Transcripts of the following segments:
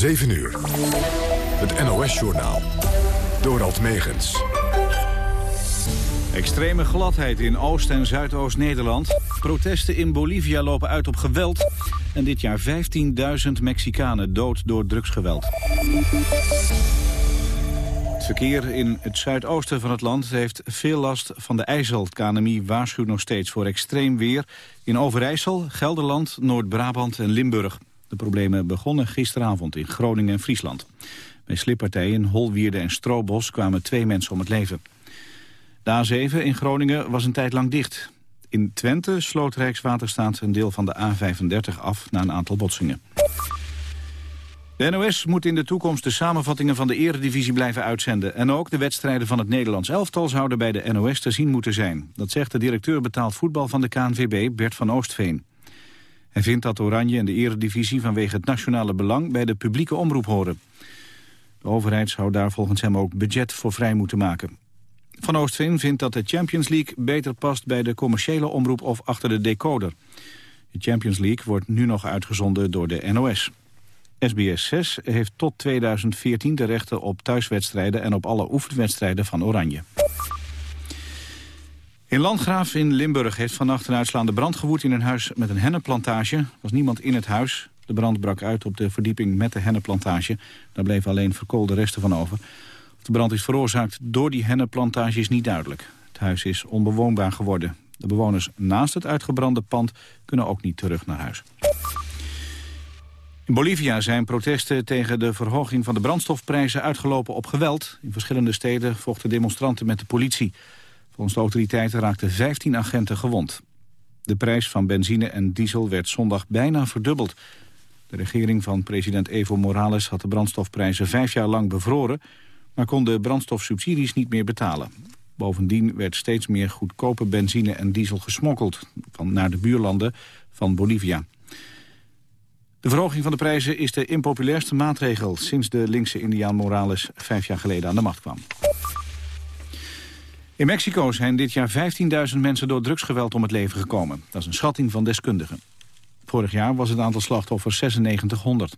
7 uur. Het NOS-journaal. Dorald Megens. Extreme gladheid in Oost- en Zuidoost-Nederland. Protesten in Bolivia lopen uit op geweld. En dit jaar 15.000 Mexicanen dood door drugsgeweld. Het verkeer in het zuidoosten van het land heeft veel last van de IJssel. Het waarschuwt nog steeds voor extreem weer in Overijssel, Gelderland, Noord-Brabant en Limburg. De problemen begonnen gisteravond in Groningen en Friesland. Bij slippartijen Holwierde en Stroobos kwamen twee mensen om het leven. De A7 in Groningen was een tijd lang dicht. In Twente sloot Rijkswaterstaat een deel van de A35 af na een aantal botsingen. De NOS moet in de toekomst de samenvattingen van de eredivisie blijven uitzenden. En ook de wedstrijden van het Nederlands elftal zouden bij de NOS te zien moeten zijn. Dat zegt de directeur betaald voetbal van de KNVB, Bert van Oostveen. Hij vindt dat Oranje en de eredivisie vanwege het nationale belang bij de publieke omroep horen. De overheid zou daar volgens hem ook budget voor vrij moeten maken. Van Oostveen vindt dat de Champions League beter past bij de commerciële omroep of achter de decoder. De Champions League wordt nu nog uitgezonden door de NOS. SBS 6 heeft tot 2014 de rechten op thuiswedstrijden en op alle oefenwedstrijden van Oranje. In Landgraaf in Limburg heeft vannacht een uitslaande brand gewoed in een huis met een hennenplantage. Er was niemand in het huis. De brand brak uit op de verdieping met de hennenplantage. Daar bleven alleen verkoolde resten van over. Of de brand is veroorzaakt door die hennenplantage is niet duidelijk. Het huis is onbewoonbaar geworden. De bewoners naast het uitgebrande pand kunnen ook niet terug naar huis. In Bolivia zijn protesten tegen de verhoging van de brandstofprijzen uitgelopen op geweld. In verschillende steden vochten demonstranten met de politie. Volgens autoriteiten raakten 15 agenten gewond. De prijs van benzine en diesel werd zondag bijna verdubbeld. De regering van president Evo Morales had de brandstofprijzen vijf jaar lang bevroren... maar kon de brandstofsubsidies niet meer betalen. Bovendien werd steeds meer goedkope benzine en diesel gesmokkeld... Van naar de buurlanden van Bolivia. De verhoging van de prijzen is de impopulairste maatregel... sinds de linkse Indiaan Morales vijf jaar geleden aan de macht kwam. In Mexico zijn dit jaar 15.000 mensen door drugsgeweld om het leven gekomen. Dat is een schatting van deskundigen. Vorig jaar was het aantal slachtoffers 9600.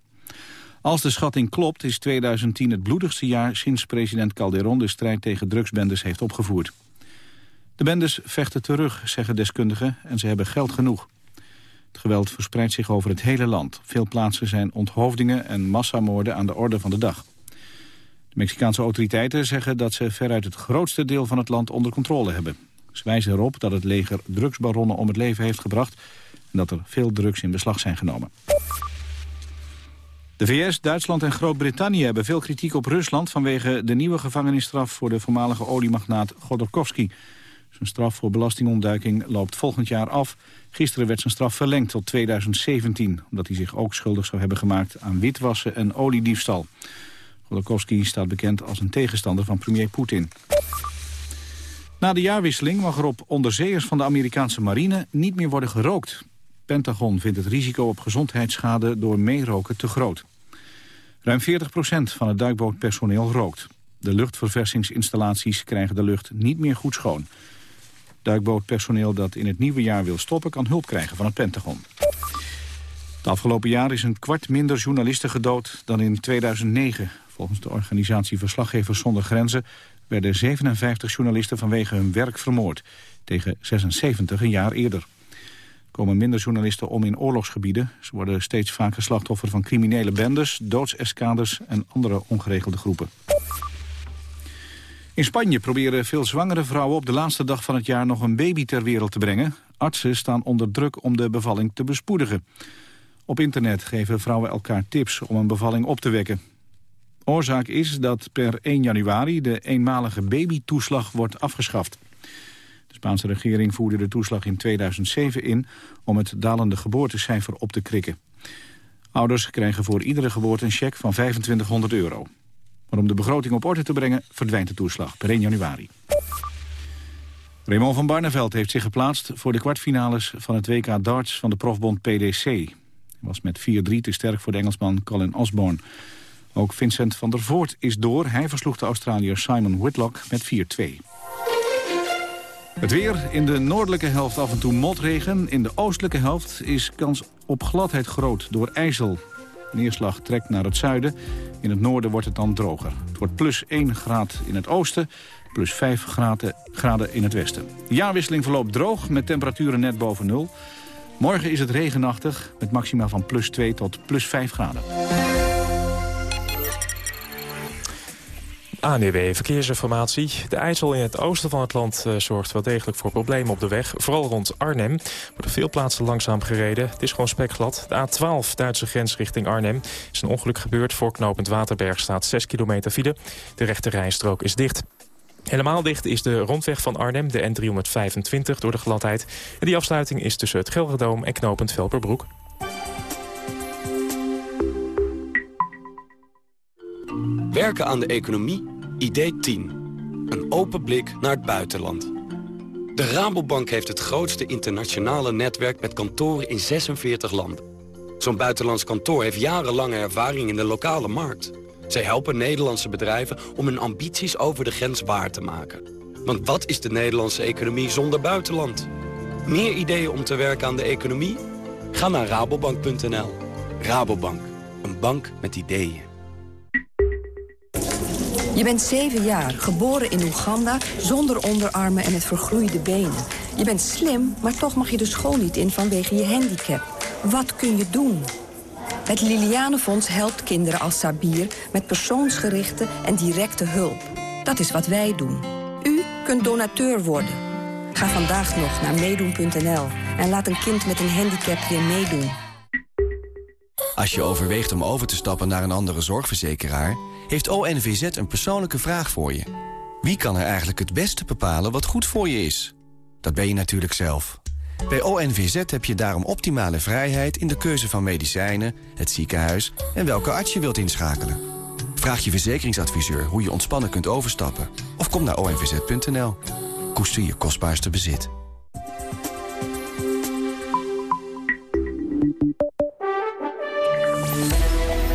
Als de schatting klopt is 2010 het bloedigste jaar sinds president Calderon de strijd tegen drugsbendes heeft opgevoerd. De bendes vechten terug, zeggen deskundigen, en ze hebben geld genoeg. Het geweld verspreidt zich over het hele land. Veel plaatsen zijn onthoofdingen en massamoorden aan de orde van de dag. De Mexicaanse autoriteiten zeggen dat ze veruit het grootste deel van het land onder controle hebben. Ze wijzen erop dat het leger drugsbaronnen om het leven heeft gebracht... en dat er veel drugs in beslag zijn genomen. De VS, Duitsland en Groot-Brittannië hebben veel kritiek op Rusland... vanwege de nieuwe gevangenisstraf voor de voormalige oliemagnaat Godorkovsky. Zijn straf voor belastingontduiking loopt volgend jaar af. Gisteren werd zijn straf verlengd tot 2017... omdat hij zich ook schuldig zou hebben gemaakt aan witwassen en oliediefstal. Godorkovsky staat bekend als een tegenstander van premier Poetin. Na de jaarwisseling mag er op onderzeeërs van de Amerikaanse marine niet meer worden gerookt. Pentagon vindt het risico op gezondheidsschade door meeroken te groot. Ruim 40% van het duikbootpersoneel rookt. De luchtverversingsinstallaties krijgen de lucht niet meer goed schoon. Duikbootpersoneel dat in het nieuwe jaar wil stoppen... kan hulp krijgen van het Pentagon. Het afgelopen jaar is een kwart minder journalisten gedood dan in 2009. Volgens de organisatie Verslaggevers zonder Grenzen... werden 57 journalisten vanwege hun werk vermoord. Tegen 76 een jaar eerder. Er komen minder journalisten om in oorlogsgebieden. Ze worden steeds vaker slachtoffer van criminele bendes, doodseskaders en andere ongeregelde groepen. In Spanje proberen veel zwangere vrouwen op de laatste dag van het jaar nog een baby ter wereld te brengen. Artsen staan onder druk om de bevalling te bespoedigen. Op internet geven vrouwen elkaar tips om een bevalling op te wekken. Oorzaak is dat per 1 januari de eenmalige babytoeslag wordt afgeschaft. De Spaanse regering voerde de toeslag in 2007 in om het dalende geboortecijfer op te krikken. Ouders krijgen voor iedere geboorte een cheque van 2500 euro. Maar om de begroting op orde te brengen verdwijnt de toeslag per 1 januari. Raymond van Barneveld heeft zich geplaatst voor de kwartfinales van het WK darts van de profbond PDC. Was met 4-3 te sterk voor de Engelsman Colin Osborne. Ook Vincent van der Voort is door. Hij versloeg de Australiër Simon Whitlock met 4-2. Het weer in de noordelijke helft af en toe motregen. In de oostelijke helft is kans op gladheid groot door ijzel. Neerslag trekt naar het zuiden. In het noorden wordt het dan droger. Het wordt plus 1 graad in het oosten, plus 5 graden, graden in het westen. De jaarwisseling verloopt droog met temperaturen net boven nul. Morgen is het regenachtig met maxima van plus 2 tot plus 5 graden. ANWB Verkeersinformatie. De IJssel in het oosten van het land uh, zorgt wel degelijk voor problemen op de weg. Vooral rond Arnhem wordt veel plaatsen langzaam gereden. Het is gewoon spekglad. De A12, Duitse grens richting Arnhem, is een ongeluk gebeurd. Voor knooppunt Waterberg staat 6 kilometer file. De rechte rijstrook is dicht. Helemaal dicht is de rondweg van Arnhem, de N325, door de gladheid. En die afsluiting is tussen het Gelderdoom en knooppunt Velperbroek. Werken aan de economie? Idee 10. Een open blik naar het buitenland. De Rabobank heeft het grootste internationale netwerk met kantoren in 46 landen. Zo'n buitenlands kantoor heeft jarenlange ervaring in de lokale markt. Zij helpen Nederlandse bedrijven om hun ambities over de grens waar te maken. Want wat is de Nederlandse economie zonder buitenland? Meer ideeën om te werken aan de economie? Ga naar rabobank.nl. Rabobank, een bank met ideeën. Je bent zeven jaar, geboren in Oeganda, zonder onderarmen en met vergroeide benen. Je bent slim, maar toch mag je de school niet in vanwege je handicap. Wat kun je doen? Het Lilianenfonds helpt kinderen als Sabir met persoonsgerichte en directe hulp. Dat is wat wij doen. U kunt donateur worden. Ga vandaag nog naar meedoen.nl en laat een kind met een handicap weer meedoen. Als je overweegt om over te stappen naar een andere zorgverzekeraar... heeft ONVZ een persoonlijke vraag voor je. Wie kan er eigenlijk het beste bepalen wat goed voor je is? Dat ben je natuurlijk zelf. Bij ONVZ heb je daarom optimale vrijheid in de keuze van medicijnen, het ziekenhuis en welke arts je wilt inschakelen. Vraag je verzekeringsadviseur hoe je ontspannen kunt overstappen. Of kom naar onvz.nl. Koester je kostbaarste bezit.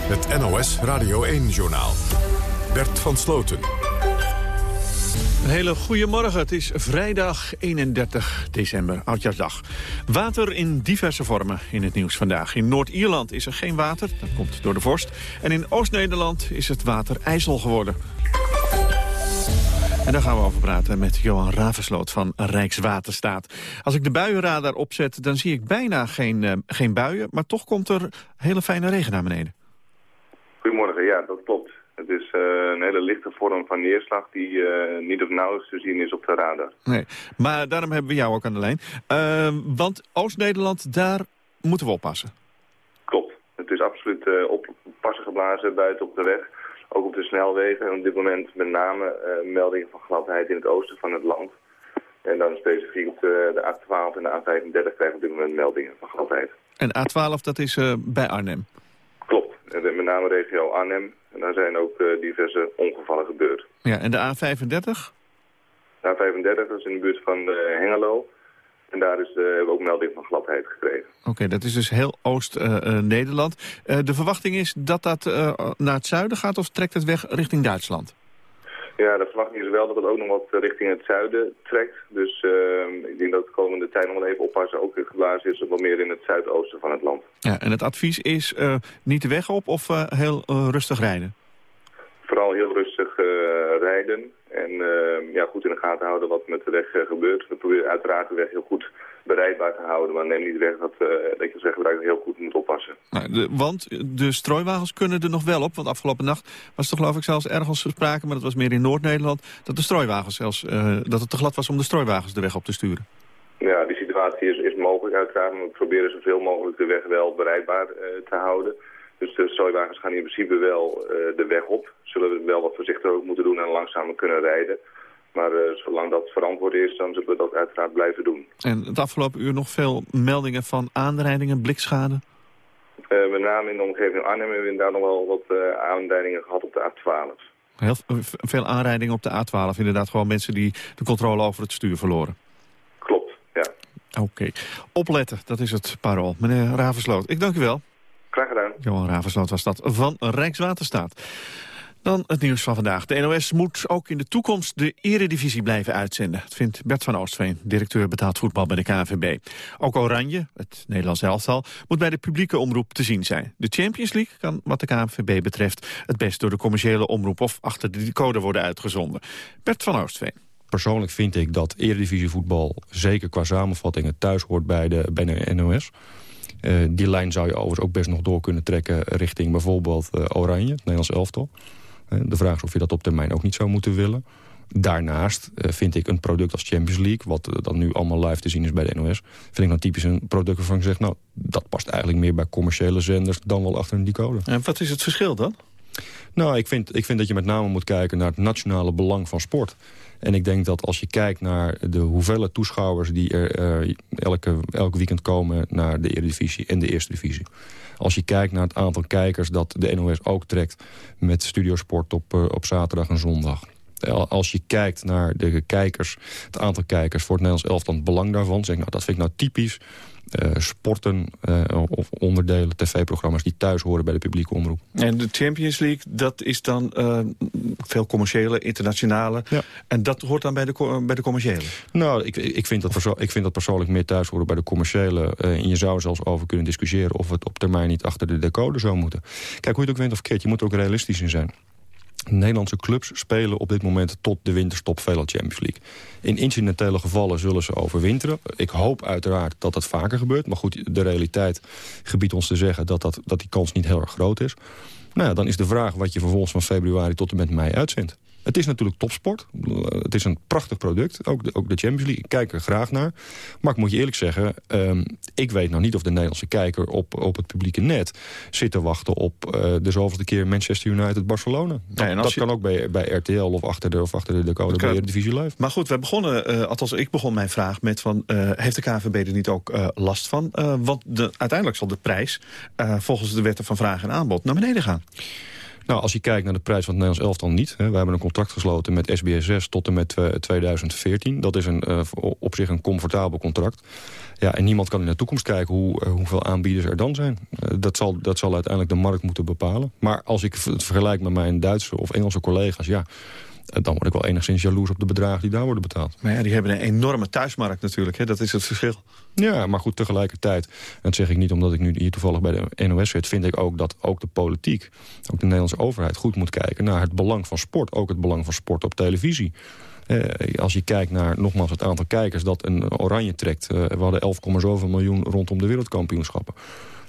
Het NOS Radio 1-journaal. Bert van Sloten. Een hele goede morgen. Het is vrijdag 31 december, Oudjaarsdag. Water in diverse vormen in het nieuws vandaag. In Noord-Ierland is er geen water, dat komt door de vorst. En in Oost-Nederland is het water ijzel geworden. En daar gaan we over praten met Johan Ravensloot van Rijkswaterstaat. Als ik de buienradar opzet, dan zie ik bijna geen, uh, geen buien... maar toch komt er hele fijne regen naar beneden. Goedemorgen, ja, dat klopt. Het is uh, een hele lichte vorm van neerslag die uh, niet of nauwelijks te zien is op de radar. Nee, maar daarom hebben we jou ook aan de lijn. Uh, want Oost-Nederland, daar moeten we oppassen. Klopt. Het is absoluut oppassen geblazen buiten op de weg. Ook op de snelwegen. En op dit moment met name meldingen van gladheid in het oosten van het land. En dan specifiek op de, de A12 en de A35 krijgen we op dit moment meldingen van gladheid. En A12, dat is bij Arnhem? Klopt. Met name regio Arnhem. En daar zijn ook uh, diverse ongevallen gebeurd. Ja, en de A35? De A35 is in de buurt van uh, Hengelo. En daar is, uh, hebben we ook melding van gladheid gekregen. Oké, okay, dat is dus heel Oost-Nederland. de verwachting is dat dat naar het zuiden gaat of trekt het weg richting Duitsland? Ja, de verwachting is wel dat het ook nog wat richting het zuiden trekt. Dus uh, ik denk dat de komende tijd nog wel even oppassen. Ook geblazen is wat meer in het zuidoosten van het land. Ja, en het advies is uh, niet de weg op of uh, heel rustig rijden? Vooral heel rustig rijden. En ehm, ja, goed in de gaten houden wat met de weg gebeurt. We proberen uiteraard de weg heel goed bereidbaar te houden. Maar neem niet weg dat, uh, dat je zeggen heel goed moet oppassen. Nou, de, want de strooiwagens kunnen er nog wel op. Want afgelopen nacht was er geloof ik zelfs ergens sprake... maar dat was meer in Noord-Nederland... dat de strooiwagens zelfs, uh, dat het te glad was om de strooiwagens de weg op te sturen. Ja, die situatie is, is mogelijk uiteraard. Maar we proberen zoveel mogelijk de weg wel bereidbaar uh, te houden. Dus de strooiwagens gaan in principe wel de weg op. Zullen we wel wat voorzichtig moeten doen en langzamer kunnen rijden. Maar uh, zolang dat verantwoord is, dan zullen we dat uiteraard blijven doen. En het afgelopen uur nog veel meldingen van aanrijdingen, blikschade? Uh, met name in de omgeving Arnhem hebben we inderdaad nog wel wat uh, aanrijdingen gehad op de A12. Heel veel aanrijdingen op de A12. Inderdaad gewoon mensen die de controle over het stuur verloren. Klopt, ja. Oké. Okay. Opletten, dat is het parool. Meneer Ravensloot, ik dank u wel. Graag gedaan. Johan Ravensloot was dat van Rijkswaterstaat. Dan het nieuws van vandaag. De NOS moet ook in de toekomst de eredivisie blijven uitzenden. Dat vindt Bert van Oostveen, directeur betaald voetbal bij de KNVB. Ook Oranje, het Nederlands elftal, moet bij de publieke omroep te zien zijn. De Champions League kan wat de KNVB betreft het best door de commerciële omroep of achter de decoder worden uitgezonden. Bert van Oostveen. Persoonlijk vind ik dat eredivisievoetbal, zeker qua samenvattingen, thuis hoort bij de, bij de NOS. Uh, die lijn zou je overigens ook best nog door kunnen trekken richting bijvoorbeeld uh, Oranje, het Nederlands elftal. De vraag is of je dat op termijn ook niet zou moeten willen. Daarnaast vind ik een product als Champions League... wat dan nu allemaal live te zien is bij de NOS... vind ik dan typisch een product waarvan ik zeg... nou, dat past eigenlijk meer bij commerciële zenders... dan wel achter een decoder. En wat is het verschil dan? Nou, ik vind, ik vind dat je met name moet kijken naar het nationale belang van sport. En ik denk dat als je kijkt naar de hoeveelheid toeschouwers... die er uh, elke, elk weekend komen naar de Eredivisie en de Eerste Divisie. Als je kijkt naar het aantal kijkers dat de NOS ook trekt... met Studiosport op, uh, op zaterdag en zondag. Als je kijkt naar de kijkers, het aantal kijkers voor het Nederlands elftal... het belang daarvan, zeg nou, dat vind ik nou typisch uh, sporten uh, of onderdelen, tv-programma's die thuis horen bij de publieke omroep. En de Champions League, dat is dan uh, veel commerciële, internationale. Ja. En dat hoort dan bij de, bij de commerciële? Nou, ik, ik, vind dat ik vind dat persoonlijk meer thuis horen bij de commerciële. en je zou zelfs over kunnen discussiëren of het op termijn niet achter de decoder zou moeten. Kijk, hoe je het ook went of keert, je moet er ook realistisch in zijn. Nederlandse clubs spelen op dit moment tot de winterstop veelal Champions League. In incidentele gevallen zullen ze overwinteren. Ik hoop uiteraard dat dat vaker gebeurt. Maar goed, de realiteit gebiedt ons te zeggen dat, dat, dat die kans niet heel erg groot is. Nou ja, dan is de vraag wat je vervolgens van februari tot en met mei uitzendt. Het is natuurlijk topsport. Het is een prachtig product. Ook de, ook de Champions League. Ik kijk er graag naar. Maar ik moet je eerlijk zeggen... Um, ik weet nog niet of de Nederlandse kijker op, op het publieke net... zit te wachten op uh, de zoveelste keer Manchester United-Barcelona. Dat je... kan ook bij, bij RTL of achter de, of achter de decode bij de Divisie Live. Maar goed, we begonnen, uh, althans ik begon mijn vraag met... van uh, heeft de KNVB er niet ook last van? want de, uiteindelijk zal de prijs volgens de wetten van vraag en aanbod naar beneden gaan. Nou, als je kijkt naar de prijs van het Nederlands elftal niet. Hè, we hebben een contract gesloten met SBSS tot en met 2014. Dat is een, uh, op zich een comfortabel contract. Ja, en niemand kan in de toekomst kijken hoe, uh, hoeveel aanbieders er dan zijn. Dat, zal, dat zal uiteindelijk de markt moeten bepalen. Maar als ik het vergelijk met mijn Duitse of Engelse collega's... ja, dan word ik wel enigszins jaloers op de bedragen die daar worden betaald. Maar ja, die hebben een enorme thuismarkt natuurlijk. Hè? Dat is het verschil. Ja, maar goed, tegelijkertijd, en dat zeg ik niet omdat ik nu hier toevallig bij de NOS zit... vind ik ook dat ook de politiek, ook de Nederlandse overheid... goed moet kijken naar het belang van sport. Ook het belang van sport op televisie. Eh, als je kijkt naar nogmaals het aantal kijkers dat een oranje trekt... Uh, we hadden 11,7 miljoen rondom de wereldkampioenschappen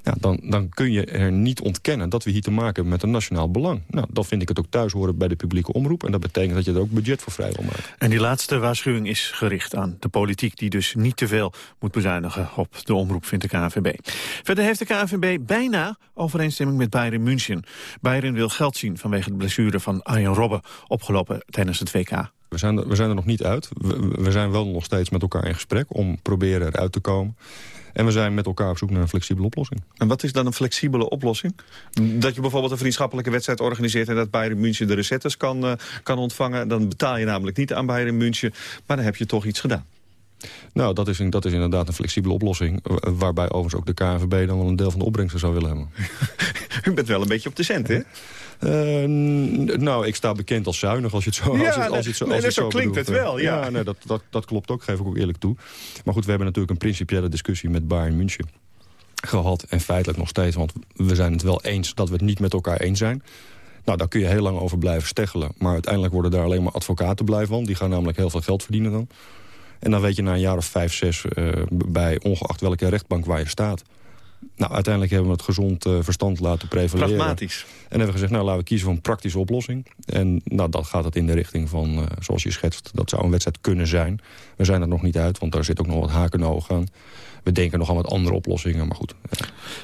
ja, dan, dan kun je er niet ontkennen dat we hier te maken hebben met een nationaal belang. Nou, dan vind ik het ook thuis horen bij de publieke omroep. En dat betekent dat je er ook budget voor vrij wil maken. En die laatste waarschuwing is gericht aan de politiek... die dus niet te veel moet bezuinigen op de omroep, vindt de KNVB. Verder heeft de KNVB bijna overeenstemming met Bayern München. Bayern wil geld zien vanwege de blessure van Arjen Robben... opgelopen tijdens het WK. We zijn, er, we zijn er nog niet uit. We, we zijn wel nog steeds met elkaar in gesprek om proberen eruit te komen. En we zijn met elkaar op zoek naar een flexibele oplossing. En wat is dan een flexibele oplossing? Dat je bijvoorbeeld een vriendschappelijke wedstrijd organiseert... en dat Bayern München de recettes kan, uh, kan ontvangen. Dan betaal je namelijk niet aan Bayern München. Maar dan heb je toch iets gedaan. Nou, dat is, dat is inderdaad een flexibele oplossing. Waarbij overigens ook de KNVB dan wel een deel van de opbrengsten zou willen hebben. U bent wel een beetje op de cent, hè? Uh, nou, ik sta bekend als zuinig als je het zo, ja, als het, als het zo, als nee, zo, klinkt het wel. Ja, ja nee, dat, dat, dat klopt ook, geef ik ook eerlijk toe. Maar goed, we hebben natuurlijk een principiële discussie met Bayern München gehad. En feitelijk nog steeds, want we zijn het wel eens dat we het niet met elkaar eens zijn. Nou, daar kun je heel lang over blijven steggelen. Maar uiteindelijk worden daar alleen maar advocaten blij van. Die gaan namelijk heel veel geld verdienen dan. En dan weet je na een jaar of vijf, zes uh, bij ongeacht welke rechtbank waar je staat nou, uiteindelijk hebben we het gezond uh, verstand laten prevaleren. Pragmatisch. En hebben we gezegd, nou, laten we kiezen voor een praktische oplossing. En nou, dat gaat het in de richting van, uh, zoals je schetst... dat zou een wedstrijd kunnen zijn. We zijn er nog niet uit, want daar zit ook nog wat haken en ogen aan. We denken nog aan wat andere oplossingen, maar goed.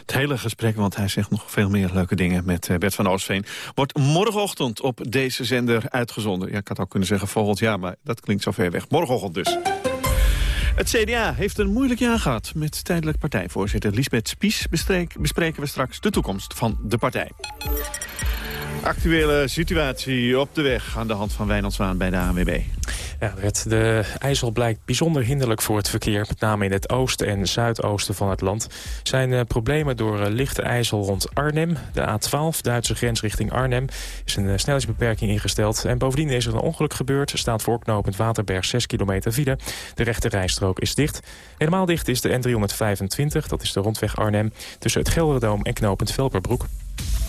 Het hele gesprek, want hij zegt nog veel meer leuke dingen... met uh, Bert van Oostveen, wordt morgenochtend op deze zender uitgezonden. Ja, ik had ook kunnen zeggen volgend jaar, maar dat klinkt zo ver weg. Morgenochtend dus. Het CDA heeft een moeilijk jaar gehad met tijdelijk partijvoorzitter Lisbeth Spies. bespreken we straks de toekomst van de partij. Actuele situatie op de weg aan de hand van Wijnand Zwaan bij de ANWB. Ja, de IJssel blijkt bijzonder hinderlijk voor het verkeer. Met name in het oosten en zuidoosten van het land. Zijn uh, problemen door uh, lichte ijzel rond Arnhem. De A12, Duitse grens richting Arnhem, is een uh, snelheidsbeperking ingesteld. En bovendien is er een ongeluk gebeurd. Er staat voorknopend Waterberg 6 kilometer file. De rechte rijstrook is dicht. Helemaal dicht is de N325, dat is de rondweg Arnhem... tussen het Gelderdoom en knopend Velperbroek.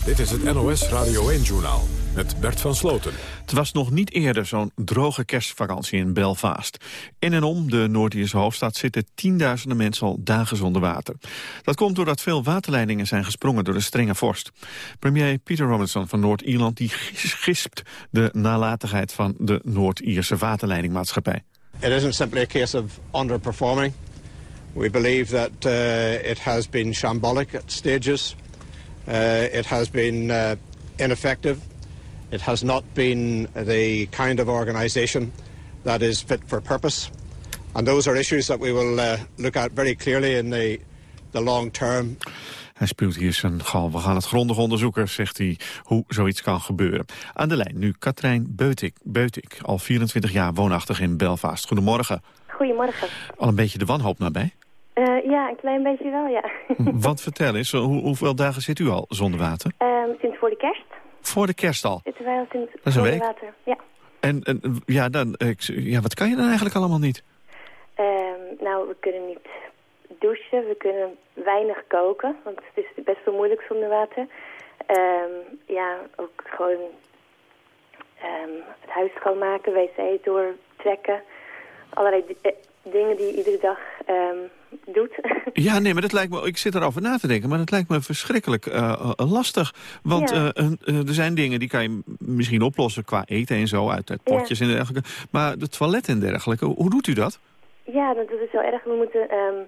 Dit is het NOS Radio 1-journaal met Bert van Sloten. Het was nog niet eerder zo'n droge kerstvakantie in Belfast. In en om de Noord-Ierse hoofdstad zitten tienduizenden mensen al dagen zonder water. Dat komt doordat veel waterleidingen zijn gesprongen door de strenge vorst. Premier Peter Robinson van Noord-Ierland die gispt de nalatigheid van de Noord-Ierse waterleidingmaatschappij. It isn't simply a case of underperforming. We believe that uh, it has been shambolic at stages. Uh, it has been uh, ineffective. It has not been the kind of organisation that is fit for purpose. And those are issues that we will uh, look at very clearly in the, the long term. Hij spuwt hier zijn gal. We gaan het grondig onderzoeken, zegt hij, hoe zoiets kan gebeuren. Aan de lijn nu Katrijn Beutik, Beutik al 24 jaar woonachtig in Belfast. Goedemorgen. Goedemorgen. Al een beetje de wanhoop nabij? Uh, ja, een klein beetje wel, ja. Wat vertel eens, hoe, hoeveel dagen zit u al zonder water? Um, sinds voor de kerst. Voor de kerst al? Zitten wij al sinds Dat is een week? water, ja. En, en ja, dan, ik, ja, wat kan je dan eigenlijk allemaal niet? Um, nou, we kunnen niet douchen, we kunnen weinig koken, want het is best wel moeilijk zonder water. Um, ja, ook gewoon het huis schoonmaken, wc doortrekken, allerlei dingen die iedere dag doet. Ja, nee, maar dat lijkt me, ik zit erover na te denken, maar dat lijkt me verschrikkelijk uh, lastig. Want ja. uh, uh, er zijn dingen die kan je misschien oplossen qua eten en zo, uit, uit potjes ja. en dergelijke. Maar de toilet en dergelijke, hoe doet u dat? Ja, dat is wel erg. We moeten, um,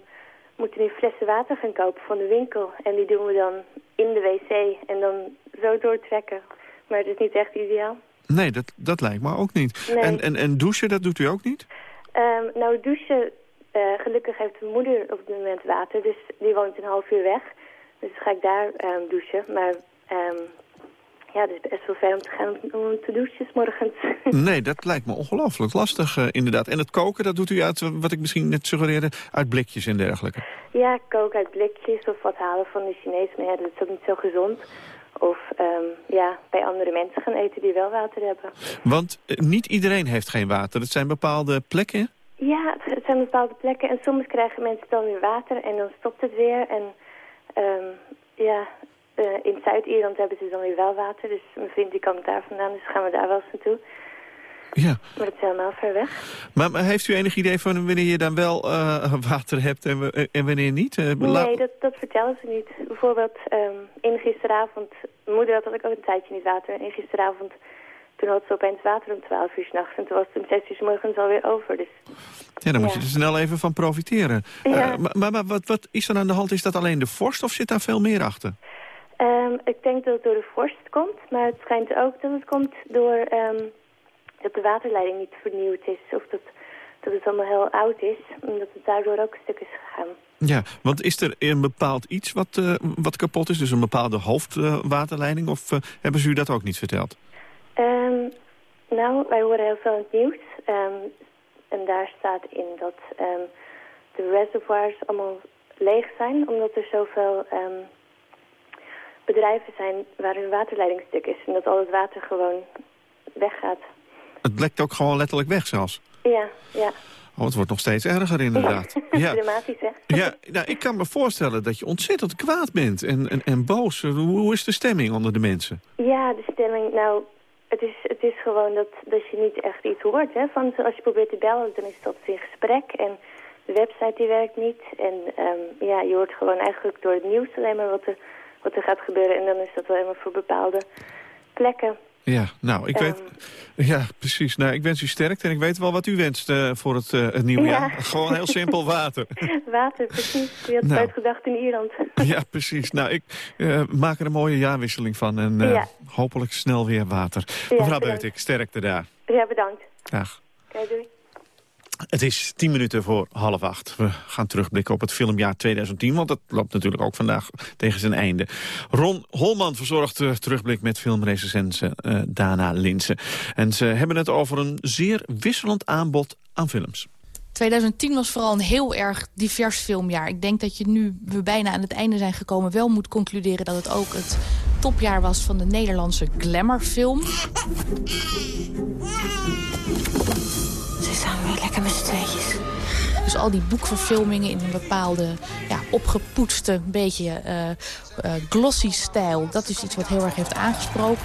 moeten nu flessen water gaan kopen van de winkel. En die doen we dan in de wc en dan zo doortrekken. Maar het is niet echt ideaal. Nee, dat, dat lijkt me ook niet. Nee. En, en, en douchen, dat doet u ook niet? Um, nou, douchen, uh, gelukkig heeft mijn moeder op dit moment water, dus die woont een half uur weg. Dus ga ik daar um, douchen. Maar um, ja, het is best wel ver om te gaan om te douchen s morgens. Nee, dat lijkt me ongelooflijk lastig uh, inderdaad. En het koken, dat doet u uit, wat ik misschien net suggereerde, uit blikjes en dergelijke? Ja, koken uit blikjes of wat halen van de Chinees. Maar ja, dat is ook niet zo gezond. Of um, ja, bij andere mensen gaan eten die wel water hebben. Want uh, niet iedereen heeft geen water. Het zijn bepaalde plekken? Ja, het, het, zijn bepaalde plekken. En soms krijgen mensen dan weer water en dan stopt het weer. En um, ja, uh, in Zuid-Ierland hebben ze dan weer wel water. Dus mijn vriend die komt daar vandaan, dus gaan we daar wel eens naartoe. Ja. Maar dat is helemaal ver weg. Maar, maar, heeft u enig idee van wanneer je dan wel uh, water hebt en, en, wanneer niet? Uh, nee, dat, dat vertellen ze niet. Bijvoorbeeld um, in gisteravond... Mijn moeder had ook een tijdje niet water. En gisteravond toen had ze opeens water om 12 uur s'nachts. En toen was het om 6 uur s morgens alweer over. Dus, ja, dan moet je er snel even van profiteren. Ja. Uh, maar maar, maar wat, wat is er aan de hand? Is dat alleen de vorst of zit daar veel meer achter? Um, ik denk dat het door de vorst komt. Maar het schijnt ook dat het komt door... Um, dat de waterleiding niet vernieuwd is. Of dat, dat het allemaal heel oud is. Omdat het daardoor ook stuk is gegaan. Ja, want is er een bepaald iets wat, uh, wat kapot is? Dus een bepaalde hoofdwaterleiding? Uh, of uh, hebben ze u dat ook niet verteld? Um, nou, wij horen heel veel in het nieuws. Um, en daar staat in dat um, de reservoirs allemaal leeg zijn. Omdat er zoveel bedrijven zijn waar hun waterleiding stuk is. En dat al het water gewoon weggaat. Het blekt ook gewoon letterlijk weg zelfs? Ja, ja. Oh, het wordt nog steeds erger inderdaad. Ja, dramatisch hè? Ja, nou, ik kan me voorstellen dat je ontzettend kwaad bent en, en, en boos. Hoe is de stemming onder de mensen? Ja, de stemming, nou, het is, het is gewoon dat, dat je niet echt iets hoort. Hè? Van, als je probeert te bellen, dan is dat in gesprek en de website die werkt niet. En um, ja, je hoort gewoon eigenlijk door het nieuws alleen maar wat er, wat er gaat gebeuren. En dan is dat wel helemaal voor bepaalde plekken. Ja, nou, ik weet... Ja, precies. Nou, ik wens u sterkte en ik weet wel wat u wenst uh, voor het, uh, het nieuwe ja. jaar. Gewoon heel simpel water. water, precies. Je had het nou. uitgedacht in Ierland. ja, precies. Nou, ik uh, maak er een mooie jaarwisseling van en ja. hopelijk snel weer water. Ja, Mevrouw Beutik, sterkte daar. Ja, bedankt. Dag. Oké, doei. Het is tien minuten voor half acht. We gaan terugblikken op het filmjaar 2010, want dat loopt natuurlijk ook vandaag tegen zijn einde. Ron Holman verzorgt de terugblik met filmrecensent uh, Dana Linsen. En ze hebben het over een zeer wisselend aanbod aan films. 2010 was vooral een heel erg divers filmjaar. Ik denk dat je nu we bijna aan het einde zijn gekomen... wel moet concluderen dat het ook het topjaar was van de Nederlandse glamourfilm. Met z'n tweetjes. Dus al die boekverfilmingen in een bepaalde ja, opgepoetste, beetje uh, glossy stijl... dat is iets wat heel erg heeft aangesproken.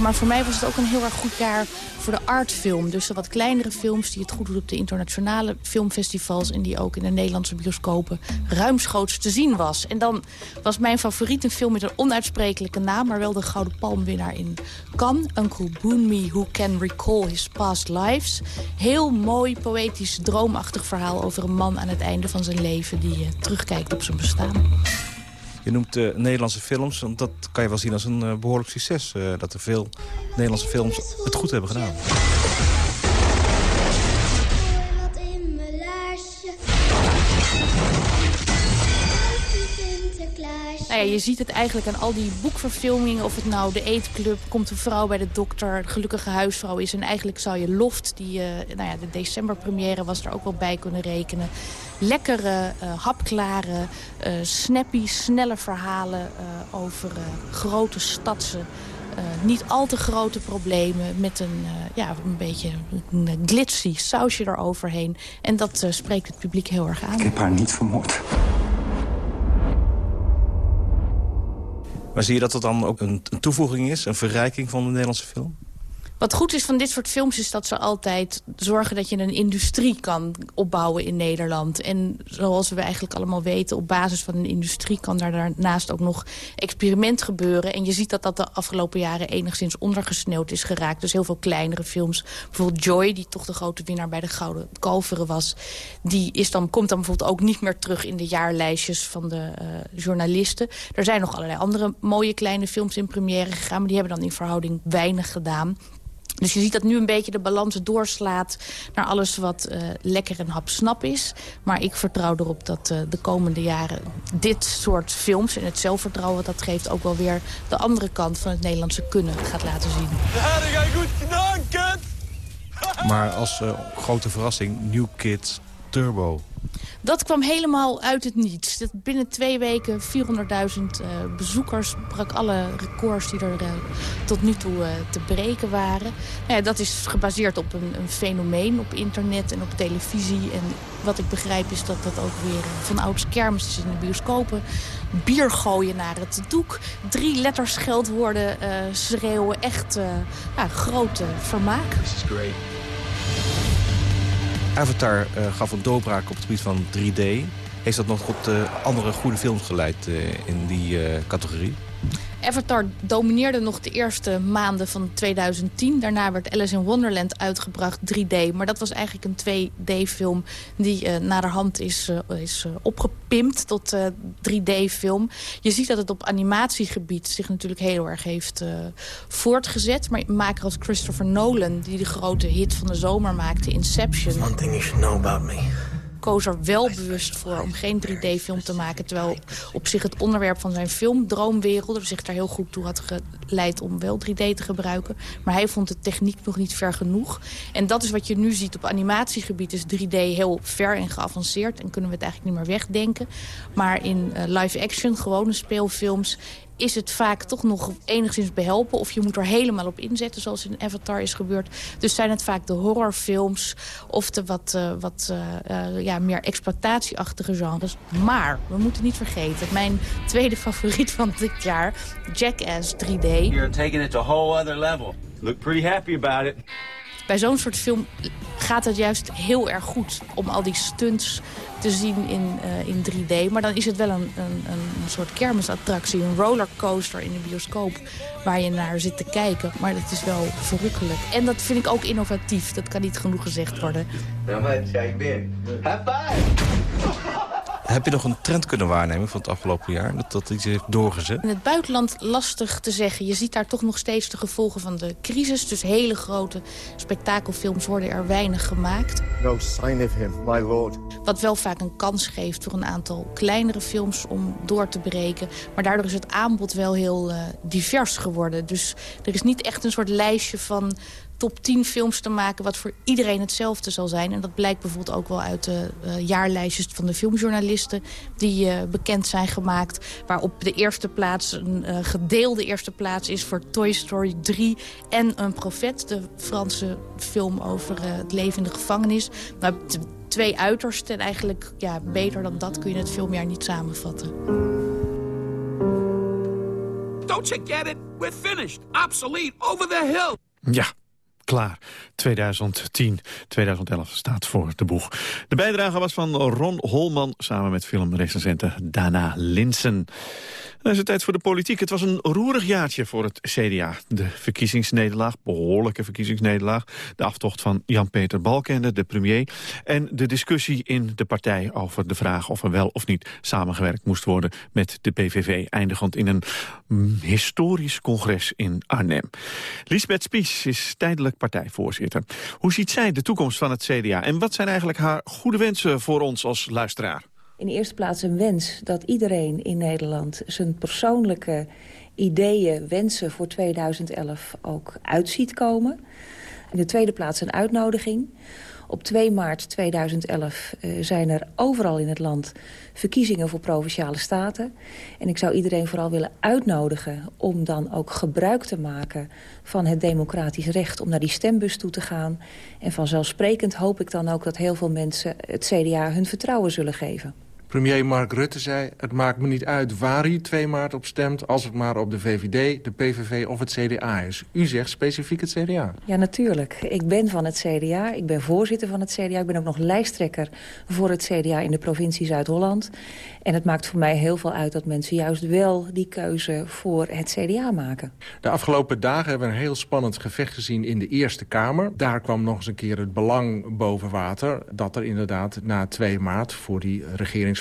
Maar voor mij was het ook een heel erg goed jaar voor de artfilm. Dus de wat kleinere films die het goed doen op de internationale filmfestivals... en die ook in de Nederlandse bioscopen ruimschoots te zien was. En dan was mijn favoriet een film met een onuitsprekelijke naam... maar wel de Gouden Palmwinnaar in Cannes. Uncle Me Who Can Recall His Past Lives. Heel mooi, poëtisch, droomachtig verhaal over een man aan het einde van zijn leven... die uh, terugkijkt op zijn bestaan. Je noemt uh, Nederlandse films, want dat kan je wel zien als een uh, behoorlijk succes. Uh, dat er veel Nederlandse films het goed hebben gedaan. Ja, je ziet het eigenlijk aan al die boekverfilmingen. Of het nou de eetclub, komt een vrouw bij de dokter, gelukkige huisvrouw is. En eigenlijk zou je Loft, die nou ja, de decemberpremière was, er ook wel bij kunnen rekenen lekkere, uh, hapklare, uh, snappy, snelle verhalen over grote stadsen. niet al te grote problemen met een, ja, een beetje een glitzy sausje eroverheen. En dat spreekt het publiek heel erg aan. Ik heb haar niet vermoord. Maar zie je dat dat dan ook een, toevoeging is, een verrijking van de Nederlandse film? Wat goed is van dit soort films is dat ze altijd zorgen dat je een industrie kan opbouwen in Nederland. En zoals we eigenlijk allemaal weten, op basis van een industrie kan daar daarnaast ook nog experiment gebeuren. En je ziet dat dat de afgelopen jaren enigszins ondergesneeuwd is geraakt. Dus heel veel kleinere films. Bijvoorbeeld Joy, die toch de grote winnaar bij de Gouden Kalveren was. Die is dan, komt dan bijvoorbeeld ook niet meer terug in de jaarlijstjes van de uh, journalisten. Er zijn nog allerlei andere mooie kleine films in première gegaan. Maar die hebben dan in verhouding weinig gedaan. Dus je ziet dat nu een beetje de balans doorslaat naar alles wat uh, lekker en hapsnap is. Maar ik vertrouw erop dat uh, de komende jaren dit soort films... en het zelfvertrouwen wat dat geeft ook wel weer de andere kant van het Nederlandse kunnen gaat laten zien. Dat goed gedaan, kid! Maar als uh, grote verrassing, New Kids Turbo. Dat kwam helemaal uit het niets. Dat binnen twee weken 400.000 uh, bezoekers brak alle records die er uh, tot nu toe uh, te breken waren. Nou ja, dat is gebaseerd op een, een, fenomeen op internet en op televisie. En wat ik begrijp is dat dat ook weer van ouds kermis is in de bioscopen. Bier gooien naar het doek. Drie letters scheldwoorden schreeuwen. Echt ja, grote vermaak. This is great. Avatar uh, gaf een doorbraak op het gebied van 3D. Heeft dat nog tot andere goede films geleid uh, in die categorie? Avatar domineerde nog de eerste maanden van 2010. Daarna werd Alice in Wonderland uitgebracht, 3D. Maar dat was eigenlijk een 2D-film die uh, naderhand is, uh, is uh, opgepimpt tot 3D-film. Je ziet dat het op animatiegebied zich natuurlijk heel erg heeft voortgezet. Maar maker als Christopher Nolan, die de grote hit van de zomer maakte, Inception... One thing you should know about me koos er wel bewust voor om geen 3D-film te maken. Terwijl op zich het onderwerp van zijn film, Droomwerelden... zich daar heel goed toe had geleid om wel 3D te gebruiken. Maar hij vond de techniek nog niet ver genoeg. En dat is wat je nu ziet op animatiegebied. Is 3D heel ver en geavanceerd. En kunnen we het eigenlijk niet meer wegdenken. Maar in uh, live-action, gewone speelfilms is het vaak toch nog enigszins behelpen. Of je moet er helemaal op inzetten, zoals in Avatar is gebeurd. Dus zijn het vaak de horrorfilms of de wat, uh, wat uh, uh, ja, meer exploitatieachtige genres. Maar we moeten niet vergeten, mijn tweede favoriet van dit jaar, Jackass 3D. You're taking it to a whole other level. Look pretty happy about it. Bij zo'n soort film gaat het juist heel erg goed om al die stunts te zien in, uh, in 3D. Maar dan is het wel een, een, een soort kermisattractie, een rollercoaster in de bioscoop... waar je naar zit te kijken. Maar dat is wel verrukkelijk. En dat vind ik ook innovatief. Dat kan niet genoeg gezegd worden. Nou, wat jij bent. High! Heb je nog een trend kunnen waarnemen van het afgelopen jaar? Dat dat iets heeft doorgezet? In het buitenland lastig te zeggen. Je ziet daar toch nog steeds de gevolgen van de crisis. Dus hele grote spektakelfilms worden er weinig gemaakt. No sign of him, my lord. Wat wel vaak een kans geeft voor een aantal kleinere films om door te breken. Maar daardoor is het aanbod wel heel uh, divers geworden. Dus er is niet echt een soort lijstje van top 10 films te maken... wat voor iedereen hetzelfde zal zijn. En dat blijkt bijvoorbeeld ook wel uit de uh, jaarlijstjes van de filmjournalisten... die uh, bekend zijn gemaakt. Waarop de eerste plaats een uh, gedeelde eerste plaats is voor Toy Story 3... en Een Profet, de Franse film over het leven in de gevangenis. Maar twee uitersten en eigenlijk ja, beter dan dat kun je het filmjaar niet samenvatten. Don't you get it? We're finished. Obsolete. Over the hill. Ja, klaar. 2010, 2011 staat voor de boeg. De bijdrage was van Ron Holman samen met filmrecensente Dana Linsen. Dan is het tijd voor de politiek. Het was een roerig jaartje voor het CDA. De verkiezingsnederlaag, behoorlijke verkiezingsnederlaag. De aftocht van Jan-Peter Balkende, de premier. En de discussie in de partij over de vraag of er wel of niet samengewerkt moest worden met de PVV. Eindigend in een historisch congres in Arnhem. Lisbeth Spies is tijdelijk partijvoorzitter. Hoe ziet zij de toekomst van het CDA? En wat zijn eigenlijk haar goede wensen voor ons als luisteraar? in de eerste plaats een wens dat iedereen in Nederland... zijn persoonlijke ideeën, wensen voor 2011 ook uitziet komen. In de tweede plaats een uitnodiging. Op 2 maart 2011 uh, zijn er overal in het land verkiezingen voor Provinciale Staten. En ik zou iedereen vooral willen uitnodigen om dan ook gebruik te maken van het democratisch recht om naar die stembus toe te gaan. En vanzelfsprekend hoop ik dan ook dat heel veel mensen het CDA hun vertrouwen zullen geven. Premier Mark Rutte zei... het maakt me niet uit waar u 2 maart op stemt... als het maar op de VVD, de PVV of het CDA is. U zegt specifiek het CDA. Ja, natuurlijk. Ik ben van het CDA. Ik ben voorzitter van het CDA. Ik ben ook nog lijsttrekker voor het CDA in de provincie Zuid-Holland. En het maakt voor mij heel veel uit dat mensen juist wel die keuze voor het CDA maken. De afgelopen dagen hebben we een heel spannend gevecht gezien in de Eerste Kamer. Daar kwam nog eens een keer het belang boven water... dat er inderdaad na 2 maart voor die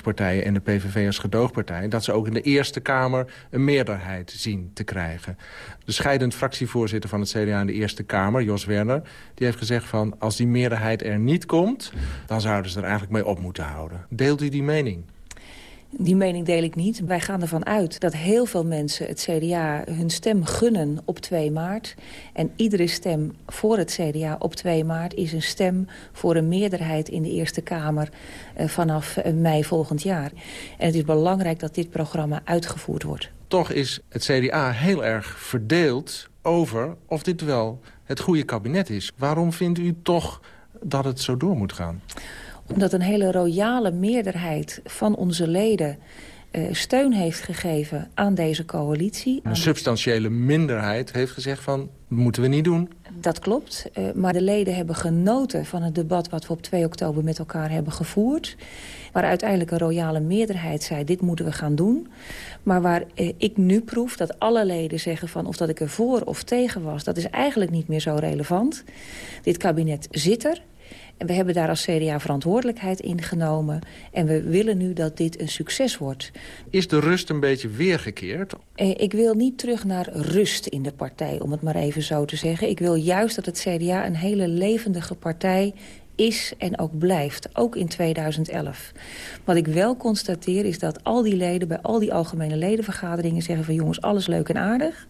regeringspartijen en de PVV als gedoogpartij... dat ze ook in de Eerste Kamer een meerderheid zien te krijgen. De scheidend fractievoorzitter van het CDA in de Eerste Kamer, Jos Werner... die heeft gezegd van als die meerderheid er niet komt... dan zouden ze er eigenlijk mee op moeten houden. Deelt u die mening? Die mening deel ik niet. Wij gaan ervan uit dat heel veel mensen het CDA hun stem gunnen op 2 maart. En iedere stem voor het CDA op 2 maart is een stem voor een meerderheid in de Eerste Kamer uh, vanaf uh, mei volgend jaar. En het is belangrijk dat dit programma uitgevoerd wordt. Toch is het CDA heel erg verdeeld over of dit wel het goede kabinet is. Waarom vindt u toch dat het zo door moet gaan? Omdat een hele royale meerderheid van onze leden uh, steun heeft gegeven aan deze coalitie. Een substantiële minderheid heeft gezegd van, moeten we niet doen. Dat klopt, uh, maar de leden hebben genoten van het debat... wat we op 2 oktober met elkaar hebben gevoerd. Waar uiteindelijk een royale meerderheid zei, dit moeten we gaan doen. Maar waar uh, ik nu proef dat alle leden zeggen van... of dat ik er voor of tegen was, dat is eigenlijk niet meer zo relevant. Dit kabinet zit er. En we hebben daar als CDA verantwoordelijkheid in genomen. En we willen nu dat dit een succes wordt. Is de rust een beetje weergekeerd? Ik wil niet terug naar rust in de partij, om het maar even zo te zeggen. Ik wil juist dat het CDA een hele levendige partij is en ook blijft, ook in 2011. Wat ik wel constateer is dat al die leden bij al die algemene ledenvergaderingen zeggen van jongens, alles leuk en aardig.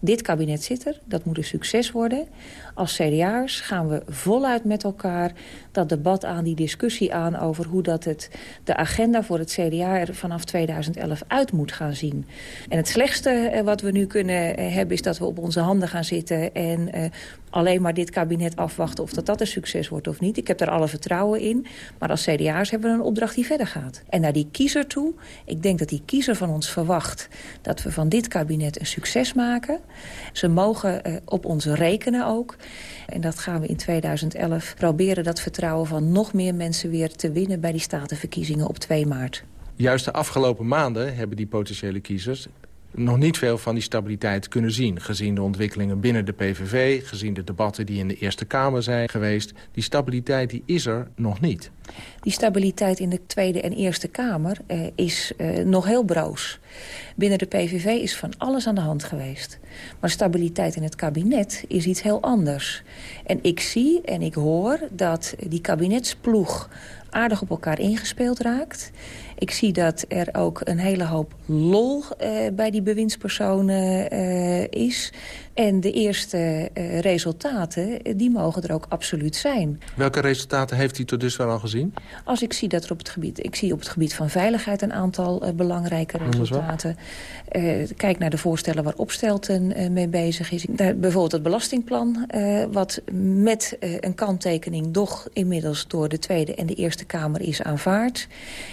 Dit kabinet zit er, dat moet een succes worden. Als CDA'ers gaan we voluit met elkaar dat debat aan, die discussie aan... over hoe dat het, de agenda voor het CDA er vanaf 2011 uit moet gaan zien. En het slechtste wat we nu kunnen hebben is dat we op onze handen gaan zitten... en uh, alleen maar dit kabinet afwachten of dat dat een succes wordt of niet. Ik heb daar alle vertrouwen in. Maar als CDA'ers hebben we een opdracht die verder gaat. En naar die kiezer toe, ik denk dat die kiezer van ons verwacht... dat we van dit kabinet een succes maken. Ze mogen uh, op ons rekenen ook. En dat gaan we in 2011 proberen dat vertrouwen van nog meer mensen weer te winnen... bij die statenverkiezingen op 2 maart. Juist de afgelopen maanden hebben die potentiële kiezers nog niet veel van die stabiliteit kunnen zien. Gezien de ontwikkelingen binnen de PVV, gezien de debatten die in de Eerste Kamer zijn geweest. Die stabiliteit die is er nog niet. Die stabiliteit in de Tweede en Eerste Kamer eh, is eh, nog heel broos. Binnen de PVV is van alles aan de hand geweest. Maar stabiliteit in het kabinet is iets heel anders. En ik zie en ik hoor dat die kabinetsploeg aardig op elkaar ingespeeld raakt. Ik zie dat er ook een hele hoop lol uh, bij die bewindspersonen uh, is. En de eerste uh, resultaten, die mogen er ook absoluut zijn. Welke resultaten heeft u tot dusver al gezien? Als ik zie dat er op het gebied, ik zie op het gebied van veiligheid een aantal belangrijke resultaten. kijk naar de voorstellen waar Opstelten mee bezig is. bijvoorbeeld het belastingplan, wat met een kanttekening toch inmiddels door de Tweede en de Eerste Kamer is aanvaard.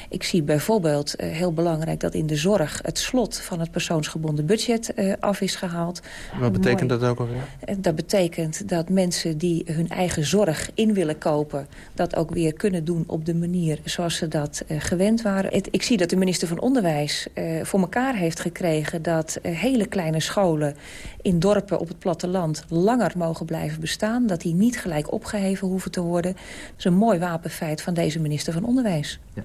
Ik zie bijvoorbeeld heel belangrijk dat in de zorg... het slot van het persoonsgebonden budget af is gehaald. Wat betekent Mooi. dat ook alweer? Dat betekent dat mensen die hun eigen zorg in willen kopen... dat ook weer kunnen doen op de manier zoals ze dat gewend waren. Het, ik zie dat de minister van Onderwijs voor elkaar heeft gekregen... dat hele kleine scholen in dorpen op het platteland langer mogen blijven bestaan. Dat die niet gelijk opgeheven hoeven te worden. Dat is een mooi wapenfeit van deze minister van Onderwijs. Ja.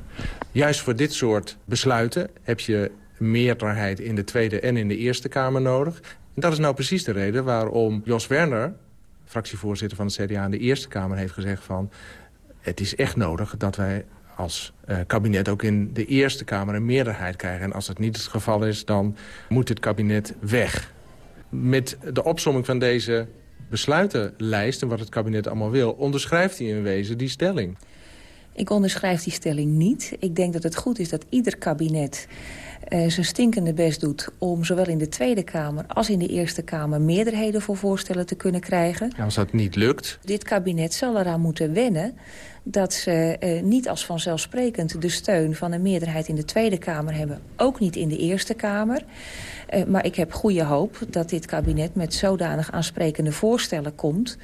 Juist voor dit soort besluiten heb je meerderheid in de Tweede en in de Eerste Kamer nodig. Dat is nou precies de reden waarom Jos Werner, fractievoorzitter van het CDA in de Eerste Kamer, heeft gezegd van het is echt nodig dat wij als uh, kabinet ook in de Eerste Kamer een meerderheid krijgen. En als dat niet het geval is, dan moet het kabinet weg. Met de opsomming van deze besluitenlijst en wat het kabinet allemaal wil... onderschrijft hij in wezen die stelling. Ik onderschrijf die stelling niet. Ik denk dat het goed is dat ieder kabinet zijn stinkende best doet... om zowel in de Tweede Kamer als in de Eerste Kamer... meerderheden voor voorstellen te kunnen krijgen. Ja, als dat niet lukt? Dit kabinet zal eraan moeten wennen dat ze uh, niet als vanzelfsprekend de steun van een meerderheid in de Tweede Kamer hebben. Ook niet in de Eerste Kamer. Uh, maar ik heb goede hoop dat dit kabinet met zodanig aansprekende voorstellen komt...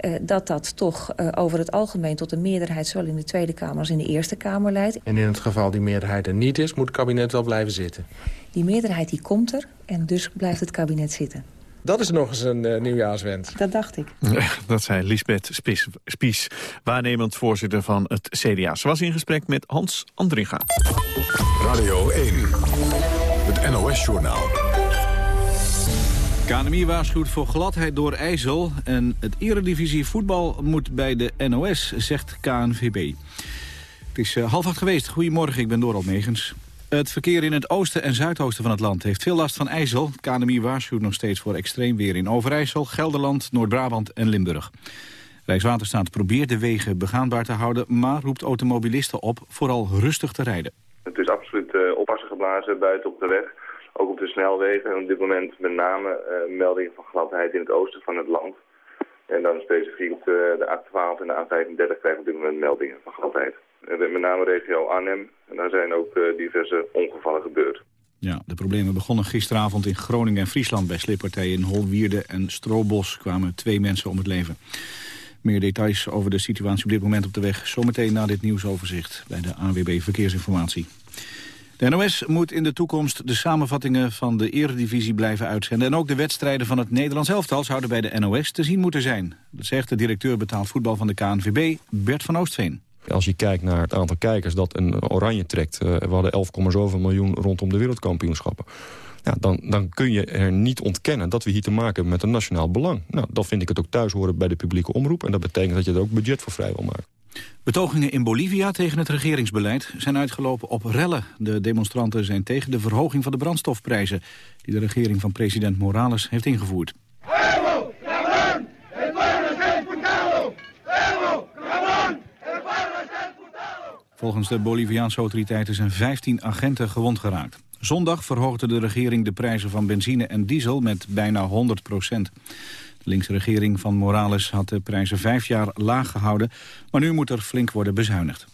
Uh, dat dat toch over het algemeen tot een meerderheid... zowel in de Tweede Kamer als in de Eerste Kamer leidt. En in het geval die meerderheid er niet is, moet het kabinet wel blijven zitten? Die meerderheid die komt er en dus blijft het kabinet zitten. Dat is nog eens een uh, nieuwjaarswens. Dat dacht ik. dat zei Lisbeth Spies, Spies, waarnemend voorzitter van het CDA. Ze was in gesprek met Hans Andringa. Radio 1, het NOS-journaal. KNMI waarschuwt voor gladheid door IJssel... en het eredivisie voetbal moet bij de NOS, zegt KNVB. Het is uh, half acht geweest. Goedemorgen, ik ben Dorald Megens. Het verkeer in het oosten en zuidoosten van het land heeft veel last van. Het KNMI waarschuwt nog steeds voor extreem weer in Overijssel, Gelderland, Noord-Brabant en Limburg. Rijkswaterstaat probeert de wegen begaanbaar te houden, maar roept automobilisten op vooral rustig te rijden. Het is absoluut uh, oppassen geblazen buiten op de weg, ook op de snelwegen. En op dit moment met name uh, meldingen van gladheid in het oosten van het land. En dan specifiek uh, de A12 en de A35 krijgen op dit moment meldingen van gladheid. Met name regio Arnhem. En daar zijn ook uh, diverse ongevallen gebeurd. Ja, de problemen begonnen gisteravond in Groningen en Friesland... bij slippartijen in Holwierde en Stroobos kwamen twee mensen om het leven. Meer details over de situatie op dit moment op de weg... zometeen na dit nieuwsoverzicht bij de ANWB Verkeersinformatie. De NOS moet in de toekomst de samenvattingen van de eredivisie blijven uitzenden. En ook de wedstrijden van het Nederlands elftal zouden bij de NOS te zien moeten zijn. Dat zegt de directeur betaald voetbal van de KNVB, Bert van Oostveen. Als je kijkt naar het aantal kijkers dat een oranje trekt... Uh, we hadden 11,7 miljoen rondom de wereldkampioenschappen. Ja, dan, dan kun je er niet ontkennen dat we hier te maken hebben met een nationaal belang. Nou, vind ik het ook thuis horen bij de publieke omroep. En dat betekent dat je er ook budget voor vrij wil maken. Betogingen in Bolivia tegen het regeringsbeleid zijn uitgelopen op rellen. De demonstranten zijn tegen de verhoging van de brandstofprijzen... die de regering van president Morales heeft ingevoerd. Volgens de Boliviaanse autoriteiten zijn 15 agenten gewond geraakt. Zondag verhoogde de regering de prijzen van benzine en diesel met bijna 100 procent. De linkse regering van Morales had de prijzen vijf jaar laag gehouden... maar nu moet er flink worden bezuinigd.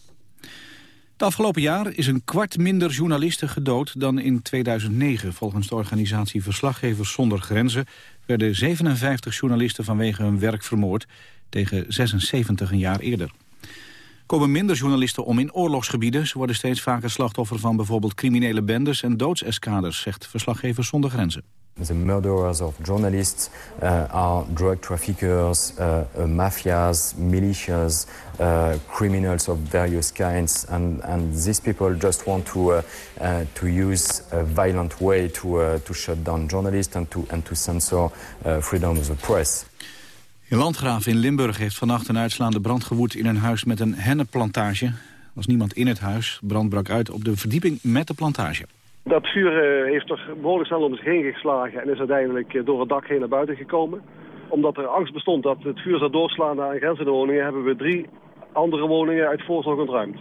Het afgelopen jaar is een kwart minder journalisten gedood dan in 2009. Volgens de organisatie Verslaggevers zonder Grenzen... werden 57 journalisten vanwege hun werk vermoord... tegen 76 een jaar eerder. Komen minder journalisten om in oorlogsgebieden. Ze worden steeds vaker slachtoffer van bijvoorbeeld criminele bendes en doodseskaders, zegt verslaggevers zonder grenzen. The murderers of journalists uh, are drug traffickers, uh, uh, mafias, militias, uh, criminals of various kinds, and, and these people just want to uh, uh, to use a violent way to to shut down journalists and to and to censor freedom of the press. In Landgraaf in Limburg heeft vannacht een uitslaande brand gewoed in een huis met een hennenplantage. Er was niemand in het huis. Brand brak uit op de verdieping met de plantage. Dat vuur uh, heeft er behoorlijk snel om zich heen geslagen en is uiteindelijk uh, door het dak heen naar buiten gekomen. Omdat er angst bestond dat het vuur zou doorslaan naar grenzende woningen, hebben we drie andere woningen uit voorzorg ontruimd.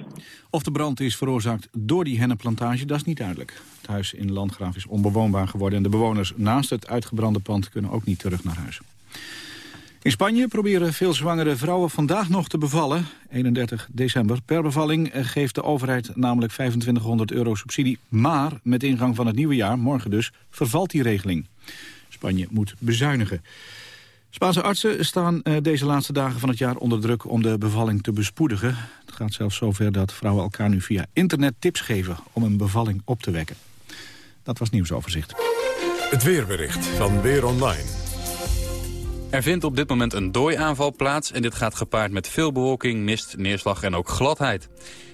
Of de brand is veroorzaakt door die hennenplantage, dat is niet duidelijk. Het huis in Landgraaf is onbewoonbaar geworden en de bewoners naast het uitgebrande pand kunnen ook niet terug naar huis. In Spanje proberen veel zwangere vrouwen vandaag nog te bevallen. 31 december. Per bevalling eh, geeft de overheid namelijk 2500 euro subsidie. Maar met ingang van het nieuwe jaar, morgen dus, vervalt die regeling. Spanje moet bezuinigen. Spaanse artsen staan eh, deze laatste dagen van het jaar onder druk om de bevalling te bespoedigen. Het gaat zelfs zover dat vrouwen elkaar nu via internet tips geven om een bevalling op te wekken. Dat was nieuwsoverzicht. Het weerbericht van Weer Online. Er vindt op dit moment een dooiaanval plaats en dit gaat gepaard met veel bewolking, mist, neerslag en ook gladheid.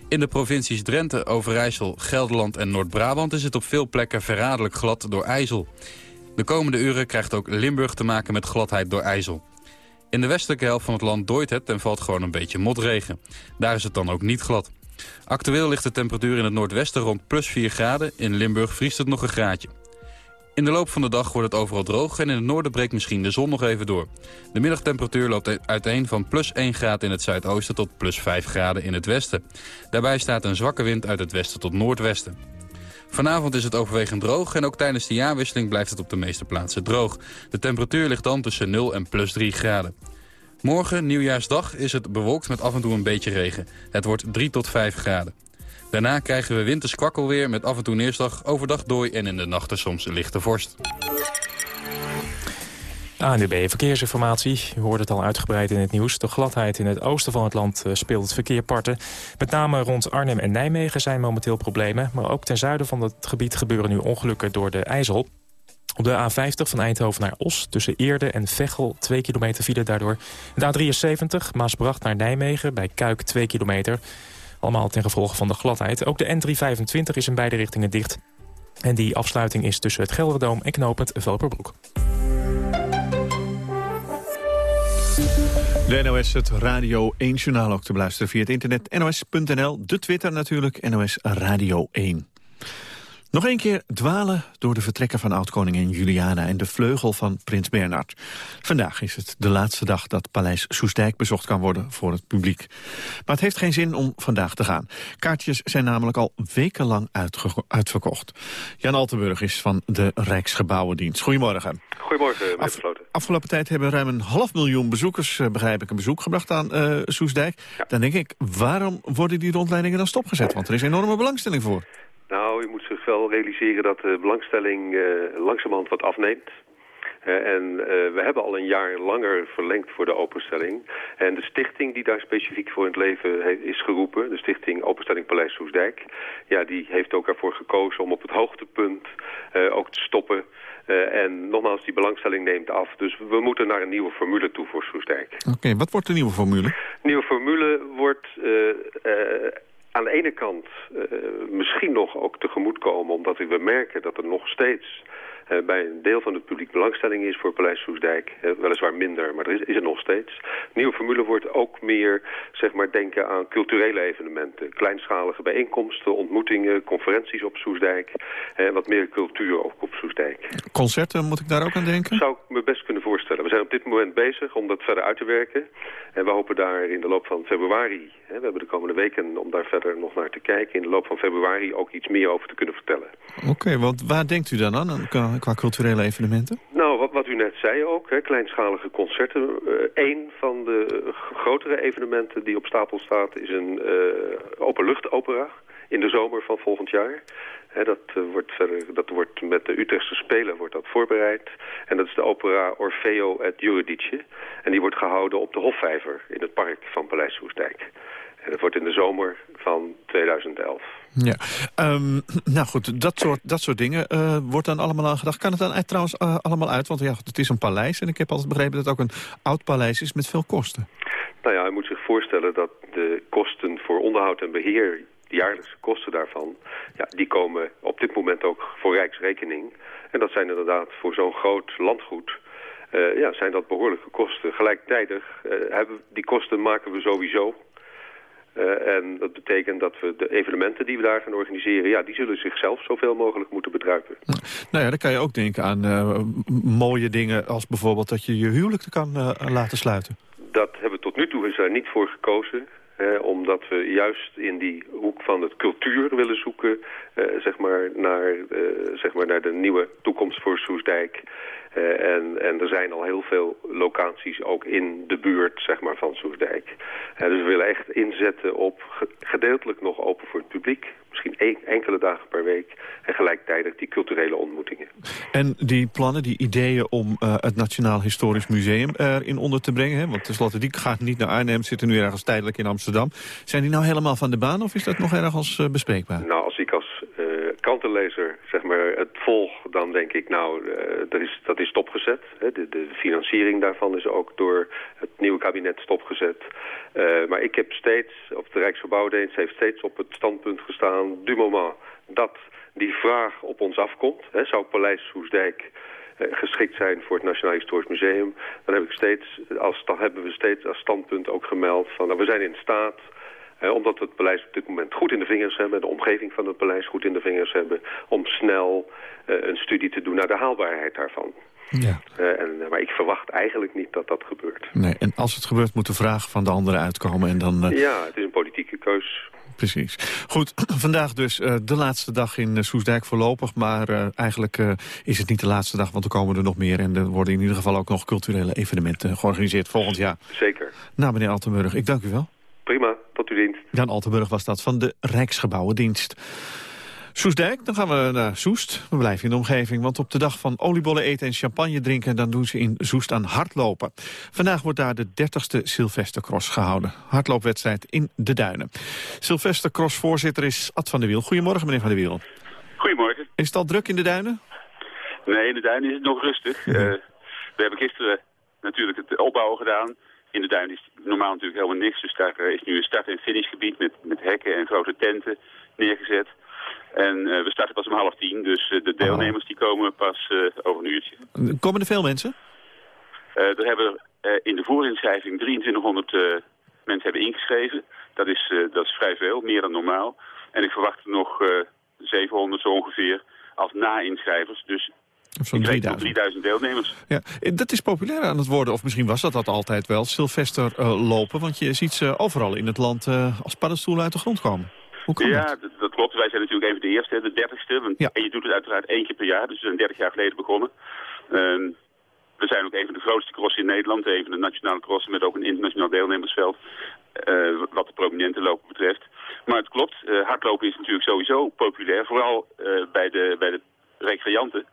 In de provincies Drenthe, Overijssel, Gelderland en Noord-Brabant is het op veel plekken verraderlijk glad door ijzel. De komende uren krijgt ook Limburg te maken met gladheid door ijzel. In de westelijke helft van het land dooit het en valt gewoon een beetje motregen. Daar is het dan ook niet glad. Actueel ligt de temperatuur in het noordwesten rond plus 4 graden. In Limburg vriest het nog een graadje. In de loop van de dag wordt het overal droog en in het noorden breekt misschien de zon nog even door. De middagtemperatuur loopt uiteen van plus 1 graad in het zuidoosten tot plus 5 graden in het westen. Daarbij staat een zwakke wind uit het westen tot noordwesten. Vanavond is het overwegend droog en ook tijdens de jaarwisseling blijft het op de meeste plaatsen droog. De temperatuur ligt dan tussen 0 en plus 3 graden. Morgen, nieuwjaarsdag, is het bewolkt met af en toe een beetje regen. Het wordt 3 tot 5 graden. Daarna krijgen we winters kwakkelweer met af en toe neerslag, overdag dooi en in de nachten soms lichte vorst. ANUB Verkeersinformatie. U hoort het al uitgebreid in het nieuws. De gladheid in het oosten van het land eh, speelt het verkeer parten. Met name rond Arnhem en Nijmegen zijn momenteel problemen. Maar ook ten zuiden van het gebied gebeuren nu ongelukken door de IJssel. Op de A50 van Eindhoven naar Os tussen Eerde en Veghel 2 kilometer file daardoor. De A73 Maasbracht naar Nijmegen bij Kuik 2 kilometer. Allemaal ten gevolge van de gladheid. Ook de N325 is in beide richtingen dicht. En die afsluiting is tussen het Gelderdoom en knooppunt Velperbroek. De NOS, het Radio 1-journaal ook te beluisteren via het internet. NOS.nl, de Twitter natuurlijk, NOS Radio 1. Nog een keer dwalen door de vertrekken van oud-koningin Juliana... en de vleugel van prins Bernhard. Vandaag is het de laatste dag dat Paleis Soestdijk bezocht kan worden voor het publiek. Maar het heeft geen zin om vandaag te gaan. Kaartjes zijn namelijk al wekenlang uitverkocht. Jan Altenburg is van de Rijksgebouwendienst. Goedemorgen. Goedemorgen, meneer Af, Afgelopen tijd hebben ruim een half miljoen bezoekers, eh, begrijp ik, een bezoek gebracht aan uh, Soestdijk. Dan denk ik, waarom worden die rondleidingen dan stopgezet? Want er is enorme belangstelling voor. Nou, je moet zich wel realiseren dat de belangstelling uh, langzamerhand wat afneemt. Uh, en uh, we hebben al een jaar langer verlengd voor de openstelling. En de stichting die daar specifiek voor in het leven is geroepen... de stichting Openstelling Paleis Soesdijk... ja, die heeft ook ervoor gekozen om op het hoogtepunt ook te stoppen... en nogmaals, die belangstelling neemt af. Dus we moeten naar een nieuwe formule toe voor Soesdijk. Oké, wat wordt de nieuwe formule? De nieuwe formule wordt aan de ene kant uh, misschien nog ook tegemoetkomen... omdat we merken dat er nog steeds bij een deel van het publiek belangstelling is voor Paleis Soesdijk. Uh, weliswaar minder, maar er is, is er nog steeds. nieuwe formule wordt ook meer zeg maar, denken aan culturele evenementen. Kleinschalige bijeenkomsten, ontmoetingen, conferenties op Soesdijk. Uh, wat meer cultuur ook op Soesdijk. Concerten, moet ik daar ook aan denken? Zou ik me best kunnen voorstellen. We zijn op dit moment bezig om dat verder uit te werken. En we hopen daar in de loop van februari... Hè, we hebben de komende weken om daar verder nog naar te kijken... in de loop van februari ook iets meer over te kunnen vertellen. Oké, want waar denkt u dan aan? Qua culturele evenementen? Nou, wat, u net zei ook, hè, kleinschalige concerten. Eén uh, van de grotere evenementen die op stapel staat is een uh, openluchtopera in de zomer van volgend jaar. Dat, wordt verder, dat wordt met de Utrechtse Spelen wordt dat voorbereid. En dat is de opera Orfeo et Eurydice. En die wordt gehouden op de Hofvijver in het park van Paleis Soestdijk. En dat wordt in de zomer van 2011. Ja, Ehm, nou goed, dat soort, dat soort dingen eh, wordt dan allemaal aan gedacht. Kan het dan uit- trouwens eh, allemaal uit? Want ja, het is een paleis en ik heb altijd begrepen dat het ook een oud paleis is met veel kosten. Nou ja, hij moet zich voorstellen dat de kosten voor onderhoud en beheer, de jaarlijkse kosten daarvan, ja, die komen op dit moment ook voor Rijksrekening. En dat zijn inderdaad voor zo'n groot landgoed, eh, ja, zijn dat behoorlijke kosten. Gelijktijdig eh, hebben die kosten maken we sowieso. Eh, en dat betekent dat we de evenementen die we daar gaan organiseren, ja, die zullen zichzelf zoveel mogelijk moeten bedruipen. Nou ja, dan kan je ook denken aan eh, mooie dingen als bijvoorbeeld dat je je huwelijk kan eh, laten sluiten. Dat hebben we tot nu toe is daar niet voor gekozen. eh, omdat we juist in die hoek van het cultuur willen zoeken... eh, zeg, maar naar, eh, zeg maar naar de nieuwe toekomst voor Soesdijk. Eh, en, en er zijn al heel veel locaties ook in de buurt zeg maar, van Soesdijk. Eh, dus we willen echt inzetten op ge- gedeeltelijk nog open voor het publiek. Misschien één- enkele dagen per week. En gelijktijdig die culturele ontmoetingen. En die plannen, die ideeën om eh, het Nationaal Historisch Museum erin onder te brengen... Hè, want tenslotte die gaat niet naar Arnhem, zitten nu ergens tijdelijk in Amsterdam. Zijn die nou helemaal van de baan of is dat nog ergens bespreekbaar? Nou, als ik als krantenlezer zeg maar, het volg, dan denk ik, nou, eh, dat, is, dat is stopgezet. De, de financiering daarvan is ook door het nieuwe kabinet stopgezet. Eh, maar ik heb steeds, of de Rijksgebouwdienst heeft steeds op het standpunt gestaan, du moment dat die vraag op ons afkomt, hè, zou Paleis Soesdijk eh, geschikt zijn voor het Nationaal Historisch Museum, dan, heb ik steeds, als, hebben we steeds als standpunt ook gemeld van, nou, we zijn in staat omdat we het paleis op dit moment goed in de vingers hebben... de omgeving van het paleis goed in de vingers hebben... om snel eh, een studie te doen naar de haalbaarheid daarvan. Ja. Eh, en, maar ik verwacht eigenlijk niet dat dat gebeurt. Nee, en als het gebeurt moet de vraag van de anderen uitkomen en dan... eh, Ja, het is een politieke keus. Precies. Goed, vandaag dus eh, de laatste dag in eh, Soesdijk voorlopig. Maar eh, eigenlijk eh, is het niet de laatste dag, want er komen er nog meer. En er worden in ieder geval ook nog culturele evenementen georganiseerd volgend jaar. Zeker. Nou, meneer Altenburg, ik dank u wel. Prima, tot uw dienst. Jan Altenburg was dat van de Rijksgebouwendienst. Soesdijk, dan gaan we naar Soest. We blijven in de omgeving, want op de dag van oliebollen eten en champagne drinken... dan doen ze in Soest aan hardlopen. Vandaag wordt daar de 30ste Sylvestercross gehouden. Hardloopwedstrijd in de Duinen. Sylvestercross-voorzitter is Ad van der Wiel. Goedemorgen, meneer van der Wiel. Goedemorgen. Is het al druk in de Duinen? Nee, in de duinen is het nog rustig. Eh, we hebben gisteren natuurlijk het opbouwen gedaan. In de duinen is normaal natuurlijk helemaal niks. Dus daar eh, is nu een start- en finishgebied met, met hekken en grote tenten neergezet. En eh, we starten pas om half tien, dus eh, de deelnemers die komen pas over een uurtje. Komen er veel mensen? Er hebben in de voorinschrijving 2300 eh, mensen hebben ingeschreven. Dat is, dat is vrij veel, meer dan normaal. En ik verwacht er nog eh 700 zo ongeveer als na-inschrijvers. Dus Of zo'n ik reken op 3000. 3000 deelnemers. Ja, eh, dat is populair aan het worden, of misschien was dat dat altijd wel, Sylvester eh, lopen. Want je ziet ze overal in het land eh, als paddenstoelen uit de grond komen. Hoe kan ja, dat? klopt. Wij zijn natuurlijk een van de eerste, de dertigste. Want, En je doet het uiteraard één keer per jaar. Dus we zijn 30 jaar geleden begonnen. Ehm, we zijn ook een van de grootste crossen in Nederland. Een van de nationale crossen met ook een internationaal deelnemersveld. wat de prominente lopen betreft. Maar het klopt, hardlopen is natuurlijk sowieso populair. Vooral bij, de, bij de recreanten.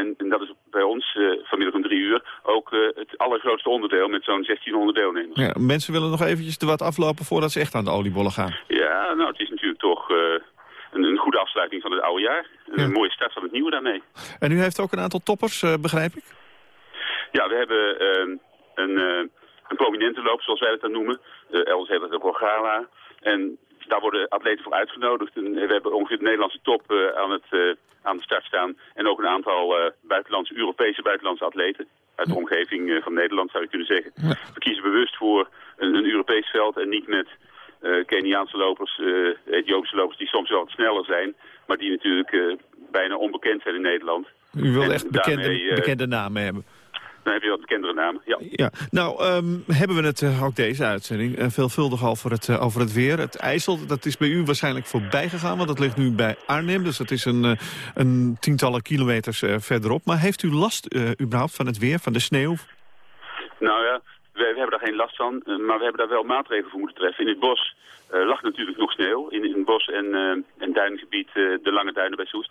En, en dat is bij ons eh, vanmiddag om drie uur ook eh, het allergrootste onderdeel met zo'n 1600 deelnemers. Ja, mensen willen nog eventjes er wat aflopen voordat ze echt aan de oliebollen gaan. Ja, nou, het is natuurlijk toch eh, een, een goede afsluiting van het oude jaar. Een mooie start van het nieuwe daarmee. En u heeft ook een aantal toppers, begrijp ik? Ja, we hebben ehm, een, een prominente loop, zoals wij het dan noemen. Uh, elders hebben het ook Gala. En daar worden atleten voor uitgenodigd. En we hebben ongeveer de Nederlandse top eh, aan, het, eh, aan de start staan. En ook een aantal eh, buitenlandse, Europese buitenlandse atleten. Uit de omgeving van Nederland zou je kunnen zeggen. We kiezen bewust voor een, een Europees veld en niet met Keniaanse lopers, Ethiopische lopers die soms wel wat sneller zijn. Maar die natuurlijk bijna onbekend zijn in Nederland. U wil echt bekende, daarmee, bekende namen hebben. Dan heb je wat bekendere namen, ja. Ja, nou ehm, hebben we het eh, ook deze uitzending eh, veelvuldig over het, eh, over het weer. Het IJssel, dat is bij u waarschijnlijk voorbij gegaan, want dat ligt nu bij Arnhem. Dus dat is een, een tientallen kilometers verderop. Maar heeft u last überhaupt van het weer, van de sneeuw? Nou ja, we, we hebben daar geen last van, maar we hebben daar wel maatregelen voor moeten treffen. In het bos lag natuurlijk nog sneeuw, in, in het bos en, en duingebied, de lange duinen bij Soest.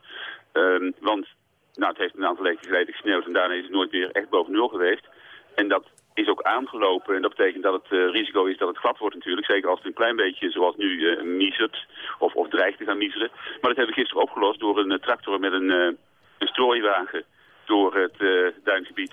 Ehm, want nou, het heeft een aantal weken geleden gesneeuwd en daarna is het nooit weer echt boven nul geweest. En dat is ook aangelopen. En dat betekent dat het uh, risico is dat het glad wordt natuurlijk. Zeker als het een klein beetje, zoals nu, uh, miezert of, of dreigt te gaan miezeren. Maar dat hebben we gisteren opgelost door een tractor met een, een strooiwagen door het duingebied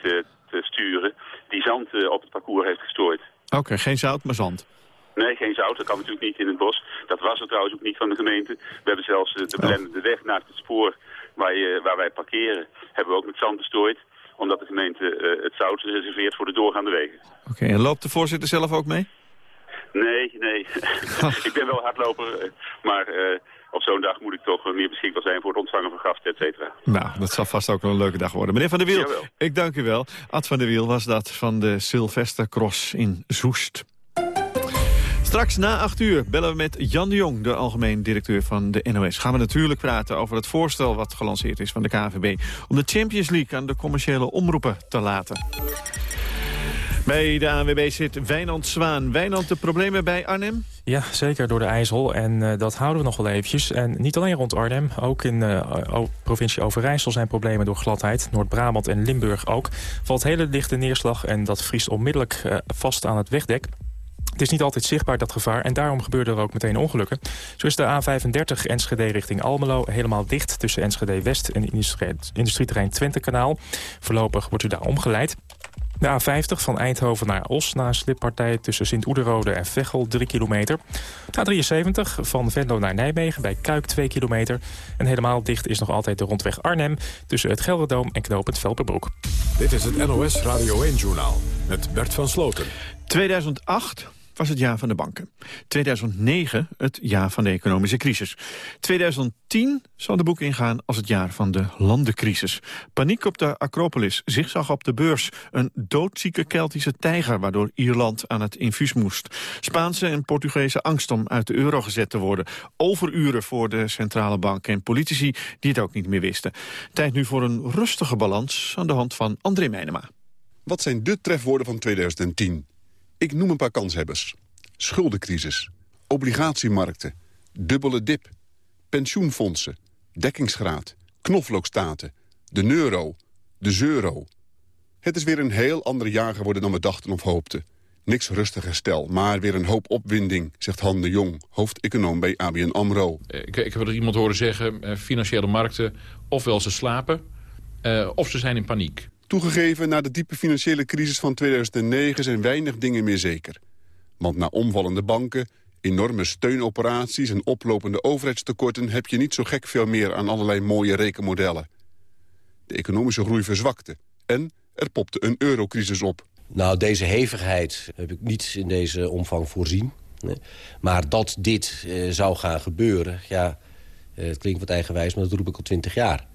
te sturen. Die zand op het parcours heeft gestrooid. Oké, geen zout, maar zand. Nee, geen zout. Dat kan natuurlijk niet in het bos. Dat was er trouwens ook niet van de gemeente. We hebben zelfs de belendende weg naast het spoor waar, je, waar wij parkeren, hebben we ook met zand bestrooid omdat de gemeente uh, het zout reserveert voor de doorgaande wegen. Oké, en loopt de voorzitter zelf ook mee? Nee, nee. ik ben wel hardloper, eh, maar uh, op zo'n dag moet ik toch meer beschikbaar zijn voor het ontvangen van gasten, et cetera. Nou, dat zal vast ook wel een leuke dag worden. Meneer Van der Wiel, Jawel. ik dank u wel. Ad van der Wiel was dat van de Sylvestercross in Zoest. Straks na 8 uur bellen we met Jan de Jong, de algemeen directeur van de NOS. Gaan we natuurlijk praten over het voorstel wat gelanceerd is van de KVB... om de Champions League aan de commerciële omroepen te laten. Bij de ANWB zit Wijnand Zwaan. Wijnand, de problemen bij Arnhem? Ja, zeker door de IJssel. En uh, dat houden we nog wel eventjes. En niet alleen rond Arnhem. Ook in de uh, provincie Overijssel zijn problemen door gladheid. Noord-Brabant en Limburg ook. Valt hele dichte neerslag en dat vriest onmiddellijk uh, vast aan het wegdek. Het is niet altijd zichtbaar, dat gevaar, en daarom gebeurden er ook meteen ongelukken. Zo is de A35 Enschede richting Almelo helemaal dicht... tussen Enschede West en industrieterrein Twentekanaal. Voorlopig wordt u daar omgeleid. De A50 van Eindhoven naar Os na een slippartij tussen Sint-Oederode en Veghel 3 kilometer. De A73 van Venlo naar Nijmegen bij Kuik 2 kilometer. En helemaal dicht is nog altijd de rondweg Arnhem tussen het Gelderdoom en knooppunt Velperbroek. Dit is het NOS Radio 1-journaal met Bert van Sloten. 2008 was het jaar van de banken. 2009 het jaar van de economische crisis. 2010 zal de boek ingaan als het jaar van de landencrisis. Paniek op de Acropolis, zigzag op de beurs. Een doodzieke Keltische tijger waardoor Ierland aan het infuus moest. Spaanse en Portugese angst om uit de euro gezet te worden. Overuren voor de centrale bank en politici die het ook niet meer wisten. Tijd nu voor een rustige balans aan de hand van André Meijnema. Wat zijn de trefwoorden van 2010? Ik noem een paar kanshebbers. Schuldencrisis, obligatiemarkten, dubbele dip, pensioenfondsen, dekkingsgraad, knoflookstaten, de euro, de zeuro. Het is weer een heel ander jaar geworden dan we dachten of hoopten. Niks rustig herstel, maar weer een hoop opwinding, zegt Han de Jong, hoofdeconoom bij ABN AMRO. Ik, ik heb er iemand horen zeggen, eh, financiële markten, ofwel ze slapen, uh, of ze zijn in paniek. Toegegeven, na de diepe financiële crisis van 2009 zijn weinig dingen meer zeker. Want na omvallende banken, enorme steunoperaties en oplopende overheidstekorten... heb je niet zo gek veel meer aan allerlei mooie rekenmodellen. De economische groei verzwakte en er popte een eurocrisis op. Nou, deze hevigheid heb ik niet in deze omvang voorzien. Maar dat dit uh, zou gaan gebeuren, ja, uh, het klinkt wat eigenwijs... maar dat roep ik al twintig jaar.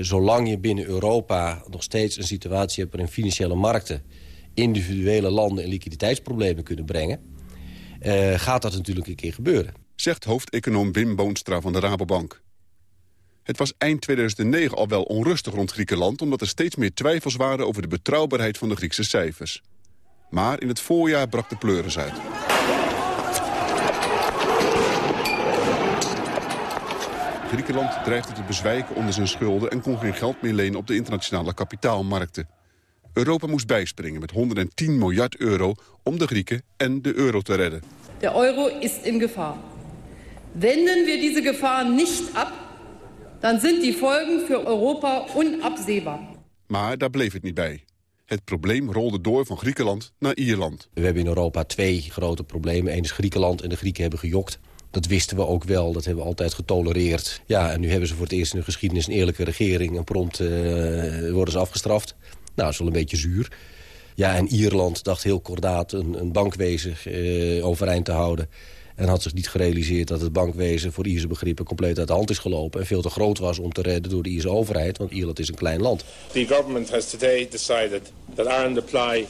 Zolang je binnen Europa nog steeds een situatie hebt... waarin financiële markten individuele landen in liquiditeitsproblemen kunnen brengen... Uh, gaat dat natuurlijk een keer gebeuren. Zegt hoofdeconoom Wim Boonstra van de Rabobank. Het was eind 2009 al wel onrustig rond Griekenland... omdat er steeds meer twijfels waren over de betrouwbaarheid van de Griekse cijfers. Maar in het voorjaar brak de pleuris uit. Griekenland dreigde te bezwijken onder zijn schulden... en kon geen geld meer lenen op de internationale kapitaalmarkten. Europa moest bijspringen met 110 miljard euro om de Grieken en de euro te redden. De euro is in gevaar. Wenden we deze gevaar niet ab, dan zijn die volgen voor Europa onabsehbar. Maar daar bleef het niet bij. Het probleem rolde door van Griekenland naar Ierland. We hebben in Europa twee grote problemen. Eén is Griekenland en de Grieken hebben gejokt. Dat wisten we ook wel, dat hebben we altijd getolereerd. Ja, en nu hebben ze voor het eerst in hun geschiedenis een eerlijke regering... en prompt uh, worden ze afgestraft. Nou, dat is wel een beetje zuur. Ja, en Ierland dacht heel kordaat een, een bankwezen uh, overeind te houden. En had zich niet gerealiseerd dat het bankwezen voor Ierse begrippen compleet uit de hand is gelopen. En veel te groot was om te redden door de Ierse overheid, want Ierland is een klein land. The government has today decided that Ireland apply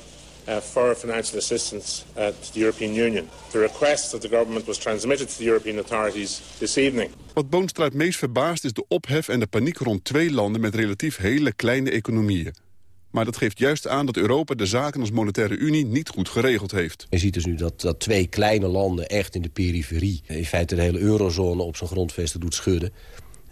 uh, for financial assistance uh, to the European Union. The request of the government was transmitted to the European authorities this evening. Wat Boonstra het meest verbaast is de ophef en de paniek rond twee landen met relatief hele kleine economieën. Maar dat geeft juist aan dat Europa de zaken als monetaire unie niet goed geregeld heeft. Je ziet dus nu dat, dat twee kleine landen echt in de periferie... in feite de hele eurozone op zijn grondvesten doet schudden.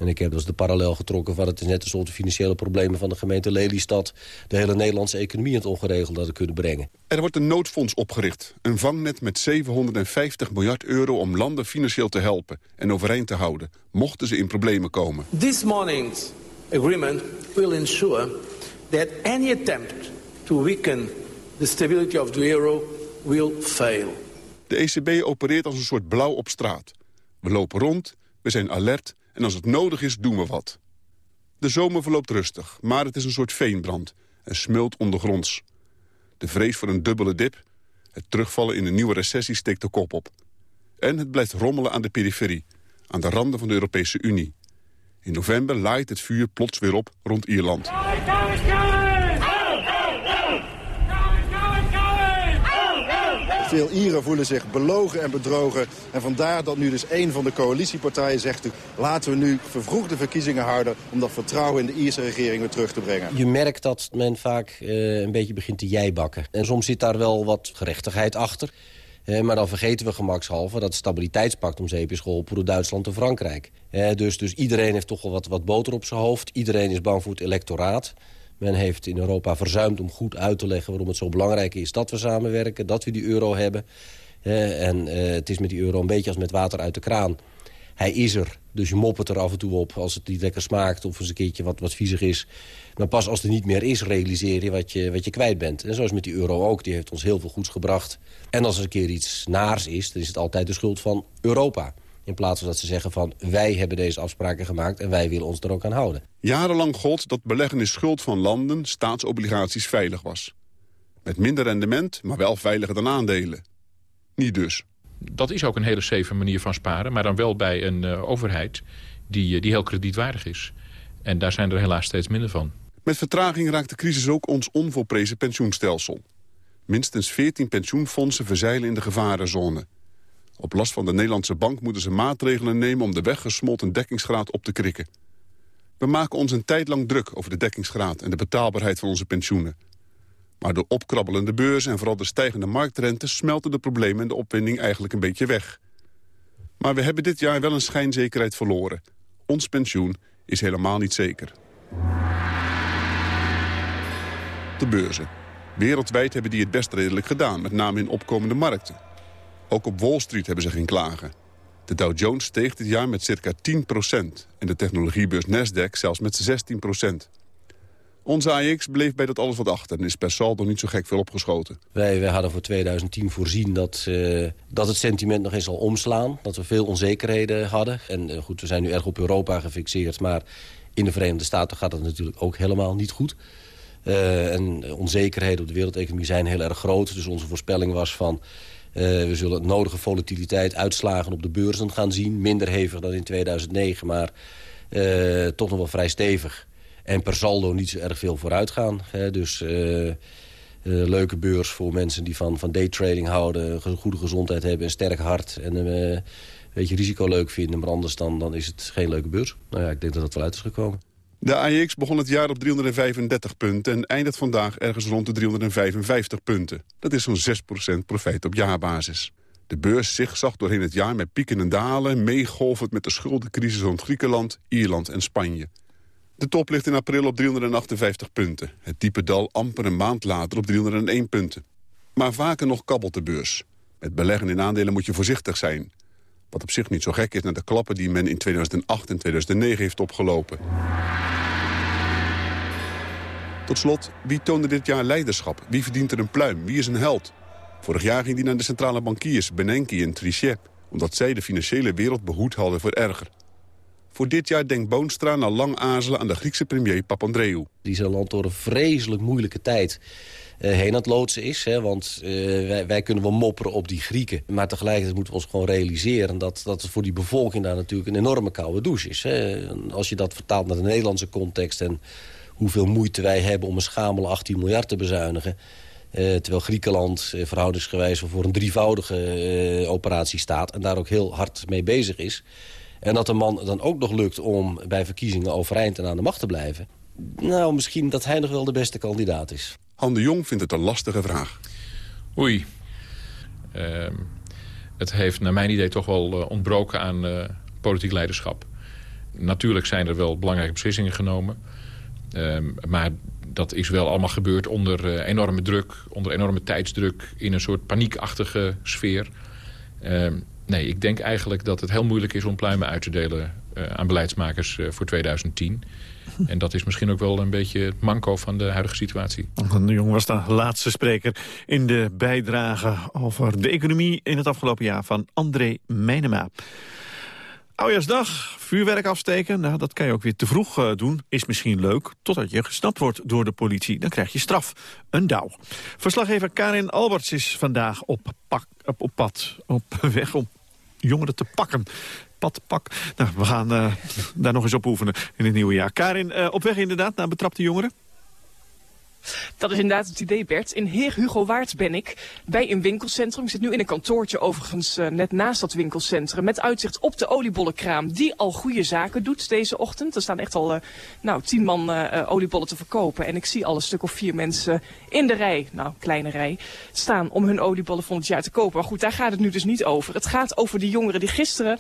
En ik heb dus de parallel getrokken van het is net een soort financiële problemen van de gemeente Lelystad... de hele Nederlandse economie in het ongeregeld hadden kunnen brengen. Er wordt een noodfonds opgericht. Een vangnet met 750 miljard euro om landen financieel te helpen en overeind te houden. Mochten ze in problemen komen. This morning's agreement will ensure that any attempt to weaken the stability of the euro will fail. De ECB opereert als een soort blauw op straat. We lopen rond, we zijn alert en als het nodig is, doen we wat. De zomer verloopt rustig, maar het is een soort veenbrand en smult ondergronds. De vrees voor een dubbele dip, het terugvallen in een nieuwe recessie steekt de kop op. En het blijft rommelen aan de periferie, aan de randen van de Europese Unie. In november laait het vuur plots weer op rond Ierland. Veel Ieren voelen zich belogen en bedrogen. En vandaar dat nu dus een van de coalitiepartijen zegt... laten we nu vervroegde verkiezingen houden... om dat vertrouwen in de Ierse regering weer terug te brengen. Je merkt dat men vaak uh, een beetje begint te jijbakken. En soms zit daar wel wat gerechtigheid achter. Uh, maar dan vergeten we gemakshalve dat het stabiliteitspact om zeep is geholpen door Duitsland en Frankrijk. Uh, dus, dus iedereen heeft toch wel wat, wat boter op zijn hoofd. Iedereen is bang voor het electoraat. Men heeft in Europa verzuimd om goed uit te leggen waarom het zo belangrijk is dat we samenwerken, dat we die euro hebben. en uh, het is met die euro een beetje als met water uit de kraan. Hij is er, dus je moppert er af en toe op als het niet lekker smaakt... of eens een keertje wat, wat viezig is. Maar pas als er niet meer is, realiseer je wat, je wat je kwijt bent. En zoals met die euro ook, die heeft ons heel veel goeds gebracht. En als er een keer iets naars is, dan is het altijd de schuld van Europa. In plaats van dat ze zeggen van wij hebben deze afspraken gemaakt... en wij willen ons er ook aan houden. Jarenlang gold dat beleggen in schuld van landen staatsobligaties veilig was. Met minder rendement, maar wel veiliger dan aandelen. Niet dus. Dat is ook een hele safe manier van sparen... maar dan wel bij een uh, overheid die, die heel kredietwaardig is. En daar zijn er helaas steeds minder van. Met vertraging raakt de crisis ook ons onvolprezen pensioenstelsel. Minstens 14 pensioenfondsen verzeilen in de gevarenzone... Op last van de Nederlandse bank moeten ze maatregelen nemen... om de weggesmolten dekkingsgraad op te krikken. We maken ons een tijd lang druk over de dekkingsgraad... en de betaalbaarheid van onze pensioenen. Maar de opkrabbelende beurs en vooral de stijgende marktrente... smelten de problemen en de opwinding eigenlijk een beetje weg. Maar we hebben dit jaar wel een schijnzekerheid verloren. Ons pensioen is helemaal niet zeker. De beurzen. Wereldwijd hebben die het best redelijk gedaan, met name in opkomende markten. Ook op Wall Street hebben ze geen klagen. De Dow Jones steeg dit jaar met circa 10% en de technologiebeurs Nasdaq zelfs met 16% Onze AX bleef bij dat alles wat achter en is per saldo niet zo gek veel opgeschoten. Wij, hadden voor 2010 voorzien dat, uh, dat het sentiment nog eens zal omslaan. Dat we veel onzekerheden hadden. En uh, goed, we zijn nu erg op Europa gefixeerd, maar in de Verenigde Staten gaat het natuurlijk ook helemaal niet goed. Uh, en onzekerheden op de wereldeconomie zijn heel erg groot. Dus onze voorspelling was van we zullen nodige volatiliteit, uitslagen op de beurzen gaan zien. Minder hevig dan in 2009, maar uh, toch nog wel vrij stevig. En per saldo niet zo erg veel vooruit gaan. Hè. Dus uh, leuke beurs voor mensen die van, van daytrading houden... goede gezondheid hebben, een sterk hart... en een beetje risico leuk vinden. Maar anders dan, dan is het geen leuke beurs. Nou ja, ik denk dat dat wel uit is gekomen. De AEX begon het jaar op 335 punten en eindigt vandaag ergens rond de 355 punten. Dat is zo'n 6% profijt op jaarbasis. De beurs zigzag doorheen het jaar met pieken en dalen... meegolvend met de schuldencrisis rond Griekenland, Ierland en Spanje. De top ligt in april op 358 punten. Het diepe dal amper een maand later op 301 punten. Maar vaker nog kabbelt de beurs. Met beleggen in aandelen moet je voorzichtig zijn. Wat op zich niet zo gek is naar de klappen die men in 2008 en 2009 heeft opgelopen. Tot slot, wie toonde dit jaar leiderschap? Wie verdient er een pluim? Wie is een held? Vorig jaar ging die naar de centrale bankiers Benenki en Trichet... omdat zij de financiële wereld behoed hadden voor erger. Voor dit jaar denkt Boonstra na lang aarzelen aan de Griekse premier Papandreou. Die zijn land door een vreselijk moeilijke tijd heen aan het loodsen is. Hè, want uh, wij, wij, kunnen wel mopperen op die Grieken. Maar tegelijkertijd moeten we ons gewoon realiseren... dat, dat het voor die bevolking daar natuurlijk een enorme koude douche is. Hè. Als je dat vertaalt naar de Nederlandse context... en hoeveel moeite wij hebben om een schamele 18 miljard te bezuinigen... Uh, terwijl Griekenland verhoudingsgewijs voor een drievoudige operatie staat... en daar ook heel hard mee bezig is. En dat de man dan ook nog lukt om bij verkiezingen overeind en aan de macht te blijven. Nou, misschien dat hij nog wel de beste kandidaat is. Han de Jong vindt het een lastige vraag. Oei. Uh, het heeft naar mijn idee toch wel ontbroken aan politiek leiderschap. natuurlijk zijn er wel belangrijke beslissingen genomen. Ehm, maar dat is wel allemaal gebeurd onder uh, enorme druk, onder enorme tijdsdruk... in een soort paniekachtige sfeer. Ehm, nee, ik denk eigenlijk dat het heel moeilijk is om pluimen uit te delen... Aan beleidsmakers voor 2010. En dat is misschien ook wel een beetje het manco van de huidige situatie. De Jong was de laatste spreker in de bijdrage over de economie in het afgelopen jaar van André Meijnema. Oudjaarsdag, vuurwerk afsteken, nou, dat kan je ook weer te vroeg uh, doen. Is misschien leuk, totdat je gesnapt wordt door de politie. Dan krijg je straf, een douw. Verslaggever Karin Alberts is vandaag op pad, op weg om jongeren te pakken. Pad, pak. Nou, we gaan uh, daar nog eens op oefenen in het nieuwe jaar. Karin, uh, op weg inderdaad naar betrapte jongeren? Dat is inderdaad het idee, Bert. In Heer Hugo Waard ben ik bij een winkelcentrum. Ik zit nu in een kantoortje overigens uh, net naast dat winkelcentrum. Met uitzicht op de oliebollenkraam die al goede zaken doet deze ochtend. Er staan echt al uh, nou, tien man uh, oliebollen te verkopen. En ik zie al een stuk of vier mensen in de rij, nou kleine rij, staan om hun oliebollen van het jaar te kopen. Maar goed, daar gaat het nu dus niet over. Het gaat over die jongeren die gisteren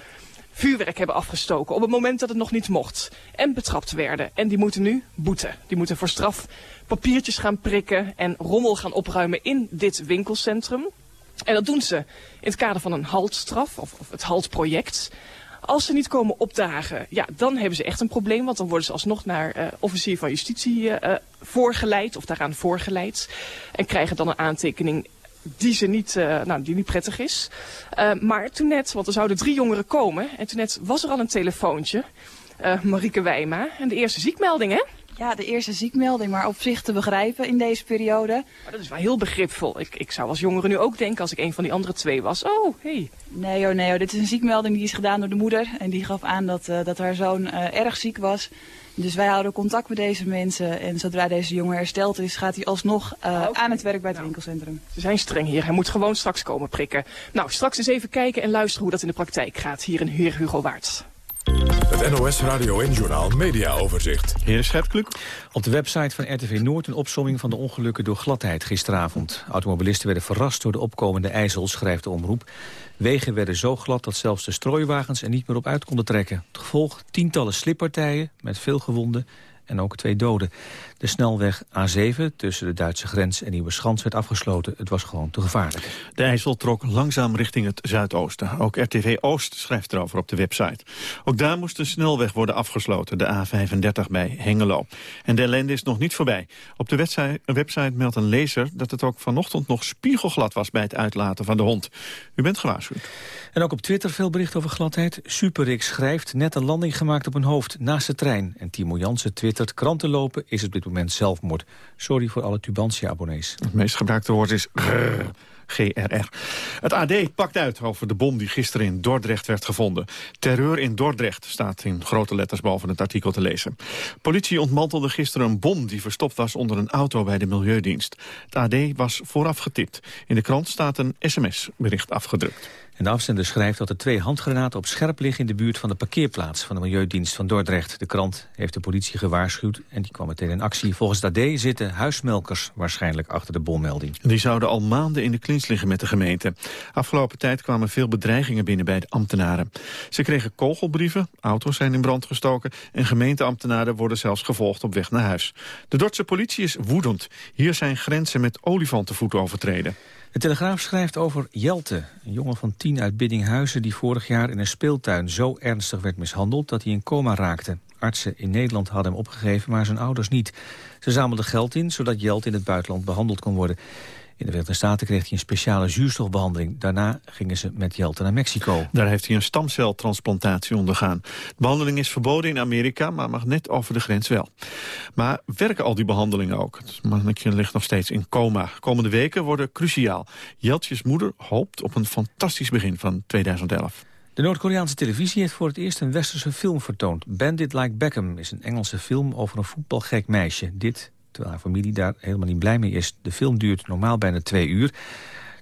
vuurwerk hebben afgestoken op het moment dat het nog niet mocht. En betrapt werden. En die moeten nu boeten. Die moeten voor straf papiertjes gaan prikken en rommel gaan opruimen in dit winkelcentrum. En dat doen ze in het kader van een haltstraf of, of het haltproject. Als ze niet komen opdagen, ja, dan hebben ze echt een probleem. Want dan worden ze alsnog naar uh, officier van justitie uh, voorgeleid of daaraan voorgeleid. En krijgen dan een aantekening die, ze niet, uh, nou, die niet prettig is. Uh, maar toen net, want er zouden drie jongeren komen. En toen net was er al een telefoontje. Uh, Marieke Wijma. En de eerste ziekmelding, hè? Ja, de eerste ziekmelding, maar op zich te begrijpen in deze periode. Maar dat is wel heel begripvol. Ik, ik zou als jongere nu ook denken als ik een van die andere twee was. Oh, hey. Nee hoor, nee hoor. Dit is een ziekmelding die is gedaan door de moeder. En die gaf aan dat, dat haar zoon erg ziek was. Dus wij houden contact met deze mensen. En zodra deze jongen hersteld is, gaat hij alsnog uh, okay. aan het werk bij het nou, winkelcentrum. Ze zijn streng hier. Hij moet gewoon straks komen prikken. Nou, straks eens even kijken en luisteren hoe dat in de praktijk gaat. Hier in Heer Hugo Waard. Het NOS Radio en Journal Media Overzicht. Heer Schepkluk. Op de website van RTV Noord een opsomming van de ongelukken door gladheid gisteravond. Automobilisten werden verrast door de opkomende ijzel, schrijft de omroep. Wegen werden zo glad dat zelfs de strooiwagens er niet meer op uit konden trekken. Het gevolg tientallen slippartijen met veel gewonden en ook twee doden. De snelweg A7 tussen de Duitse grens en Nieuweschans werd afgesloten. Het was gewoon te gevaarlijk. De IJssel trok langzaam richting het zuidoosten. Ook RTV Oost schrijft erover op de website. Ook daar moest een snelweg worden afgesloten, de A35 bij Hengelo. En de ellende is nog niet voorbij. Op de website, meldt een lezer dat het ook vanochtend nog spiegelglad was... bij het uitlaten van de hond. U bent gewaarschuwd. En ook op Twitter veel bericht over gladheid. Superix schrijft net een landing gemaakt op een hoofd naast de trein. En Timo Jansen twittert kranten lopen is op dit moment zelfmoord. Sorry voor alle Tubantia-abonnees. Het meest gebruikte woord is. GRR. Het AD pakt uit over de bom die gisteren in Dordrecht werd gevonden. Terreur in Dordrecht staat in grote letters boven het artikel te lezen. Politie ontmantelde gisteren een bom die verstopt was onder een auto bij de Milieudienst. Het AD was vooraf getipt. In de krant staat een sms-bericht afgedrukt. En de afzender schrijft dat er twee handgranaten op scherp liggen... in de buurt van de parkeerplaats van de Milieudienst van Dordrecht. De krant heeft de politie gewaarschuwd en die kwam meteen in actie. Volgens AD zitten huismelkers waarschijnlijk achter de bommelding. Die zouden al maanden in de klins liggen met de gemeente. Afgelopen tijd kwamen veel bedreigingen binnen bij de ambtenaren. Ze kregen kogelbrieven, auto's zijn in brand gestoken... en gemeenteambtenaren worden zelfs gevolgd op weg naar huis. De Dordtse politie is woedend. Hier zijn grenzen met olifantenvoet overtreden. De Telegraaf schrijft over Jelte, een jongen van tien uit Biddinghuizen... die vorig jaar in een speeltuin zo ernstig werd mishandeld dat hij in coma raakte. Artsen in Nederland hadden hem opgegeven, maar zijn ouders niet. Ze zamelden geld in, zodat Jelte in het buitenland behandeld kon worden. In de Verenigde Staten kreeg hij een speciale zuurstofbehandeling. Daarna gingen ze met Jelte naar Mexico. Daar heeft hij een stamceltransplantatie ondergaan. De behandeling is verboden in Amerika, maar mag net over de grens wel. Maar werken al die behandelingen ook? Het mannetje ligt nog steeds in coma. Komende weken worden cruciaal. Jeltjes moeder hoopt op een fantastisch begin van 2011. De Noord-Koreaanse televisie heeft voor het eerst een westerse film vertoond. Bandit Like Beckham is een Engelse film over een voetbalgek meisje. Dit terwijl haar familie daar helemaal niet blij mee is. De film duurt normaal bijna twee uur.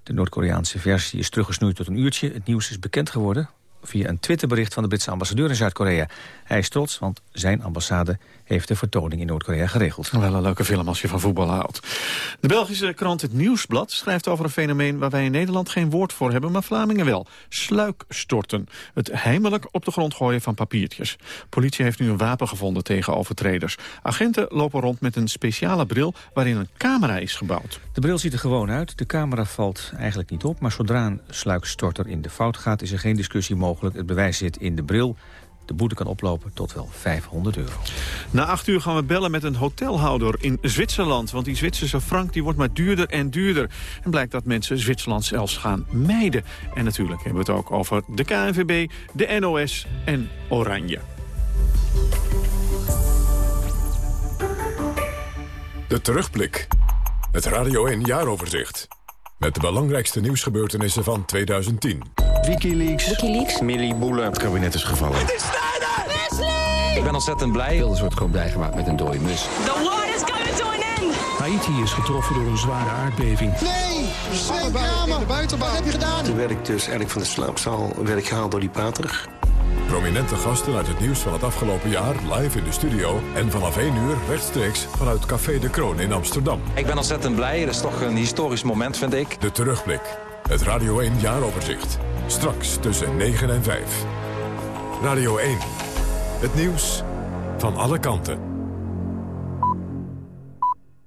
De Noord-Koreaanse versie is teruggesnoeid tot een uurtje. Het nieuws is bekend geworden via een Twitterbericht van de Britse ambassadeur in Zuid-Korea. Hij is trots, want zijn ambassade heeft de vertoning in Noord-Korea geregeld. Wel een leuke film als je van voetbal houdt. De Belgische krant Het Nieuwsblad schrijft over een fenomeen... waar wij in Nederland geen woord voor hebben, maar Vlamingen wel. Sluikstorten. Het heimelijk op de grond gooien van papiertjes. Politie heeft nu een wapen gevonden tegen overtreders. Agenten lopen rond met een speciale bril waarin een camera is gebouwd. De bril ziet er gewoon uit. De camera valt eigenlijk niet op. Maar zodra een sluikstorter in de fout gaat... is er geen discussie mogelijk. Het bewijs zit in de bril. De boete kan oplopen tot wel 500 euro. Na acht uur gaan we bellen met een hotelhouder in Zwitserland. Want die Zwitserse frank die wordt maar duurder en duurder. En blijkt dat mensen Zwitserland zelfs gaan mijden. En natuurlijk hebben we het ook over de KNVB, de NOS en Oranje. De terugblik. Het Radio 1 jaaroverzicht. Met de belangrijkste nieuwsgebeurtenissen van 2010. Wikileaks. Wikileaks. Millie Boelen. Het kabinet is gevallen. Het is Wesley! Ik ben ontzettend blij. Wilders wordt gewoon bijgemaakt met een dode mus. The war is coming to an end! Haiti is getroffen door een zware aardbeving. Nee! Sven Kramer! Wat heb je gedaan? Toen werd ik dus eigenlijk van de slaapzaal werd ik gehaald door die pater. Prominente gasten uit het nieuws van het afgelopen jaar live in de studio... en vanaf 1 uur rechtstreeks vanuit Café de Kroon in Amsterdam. Ik ben ontzettend blij. Dat is toch een historisch moment, vind ik. De terugblik. Het Radio 1 jaaroverzicht. Straks tussen 9 en 5. Radio 1. Het nieuws van alle kanten.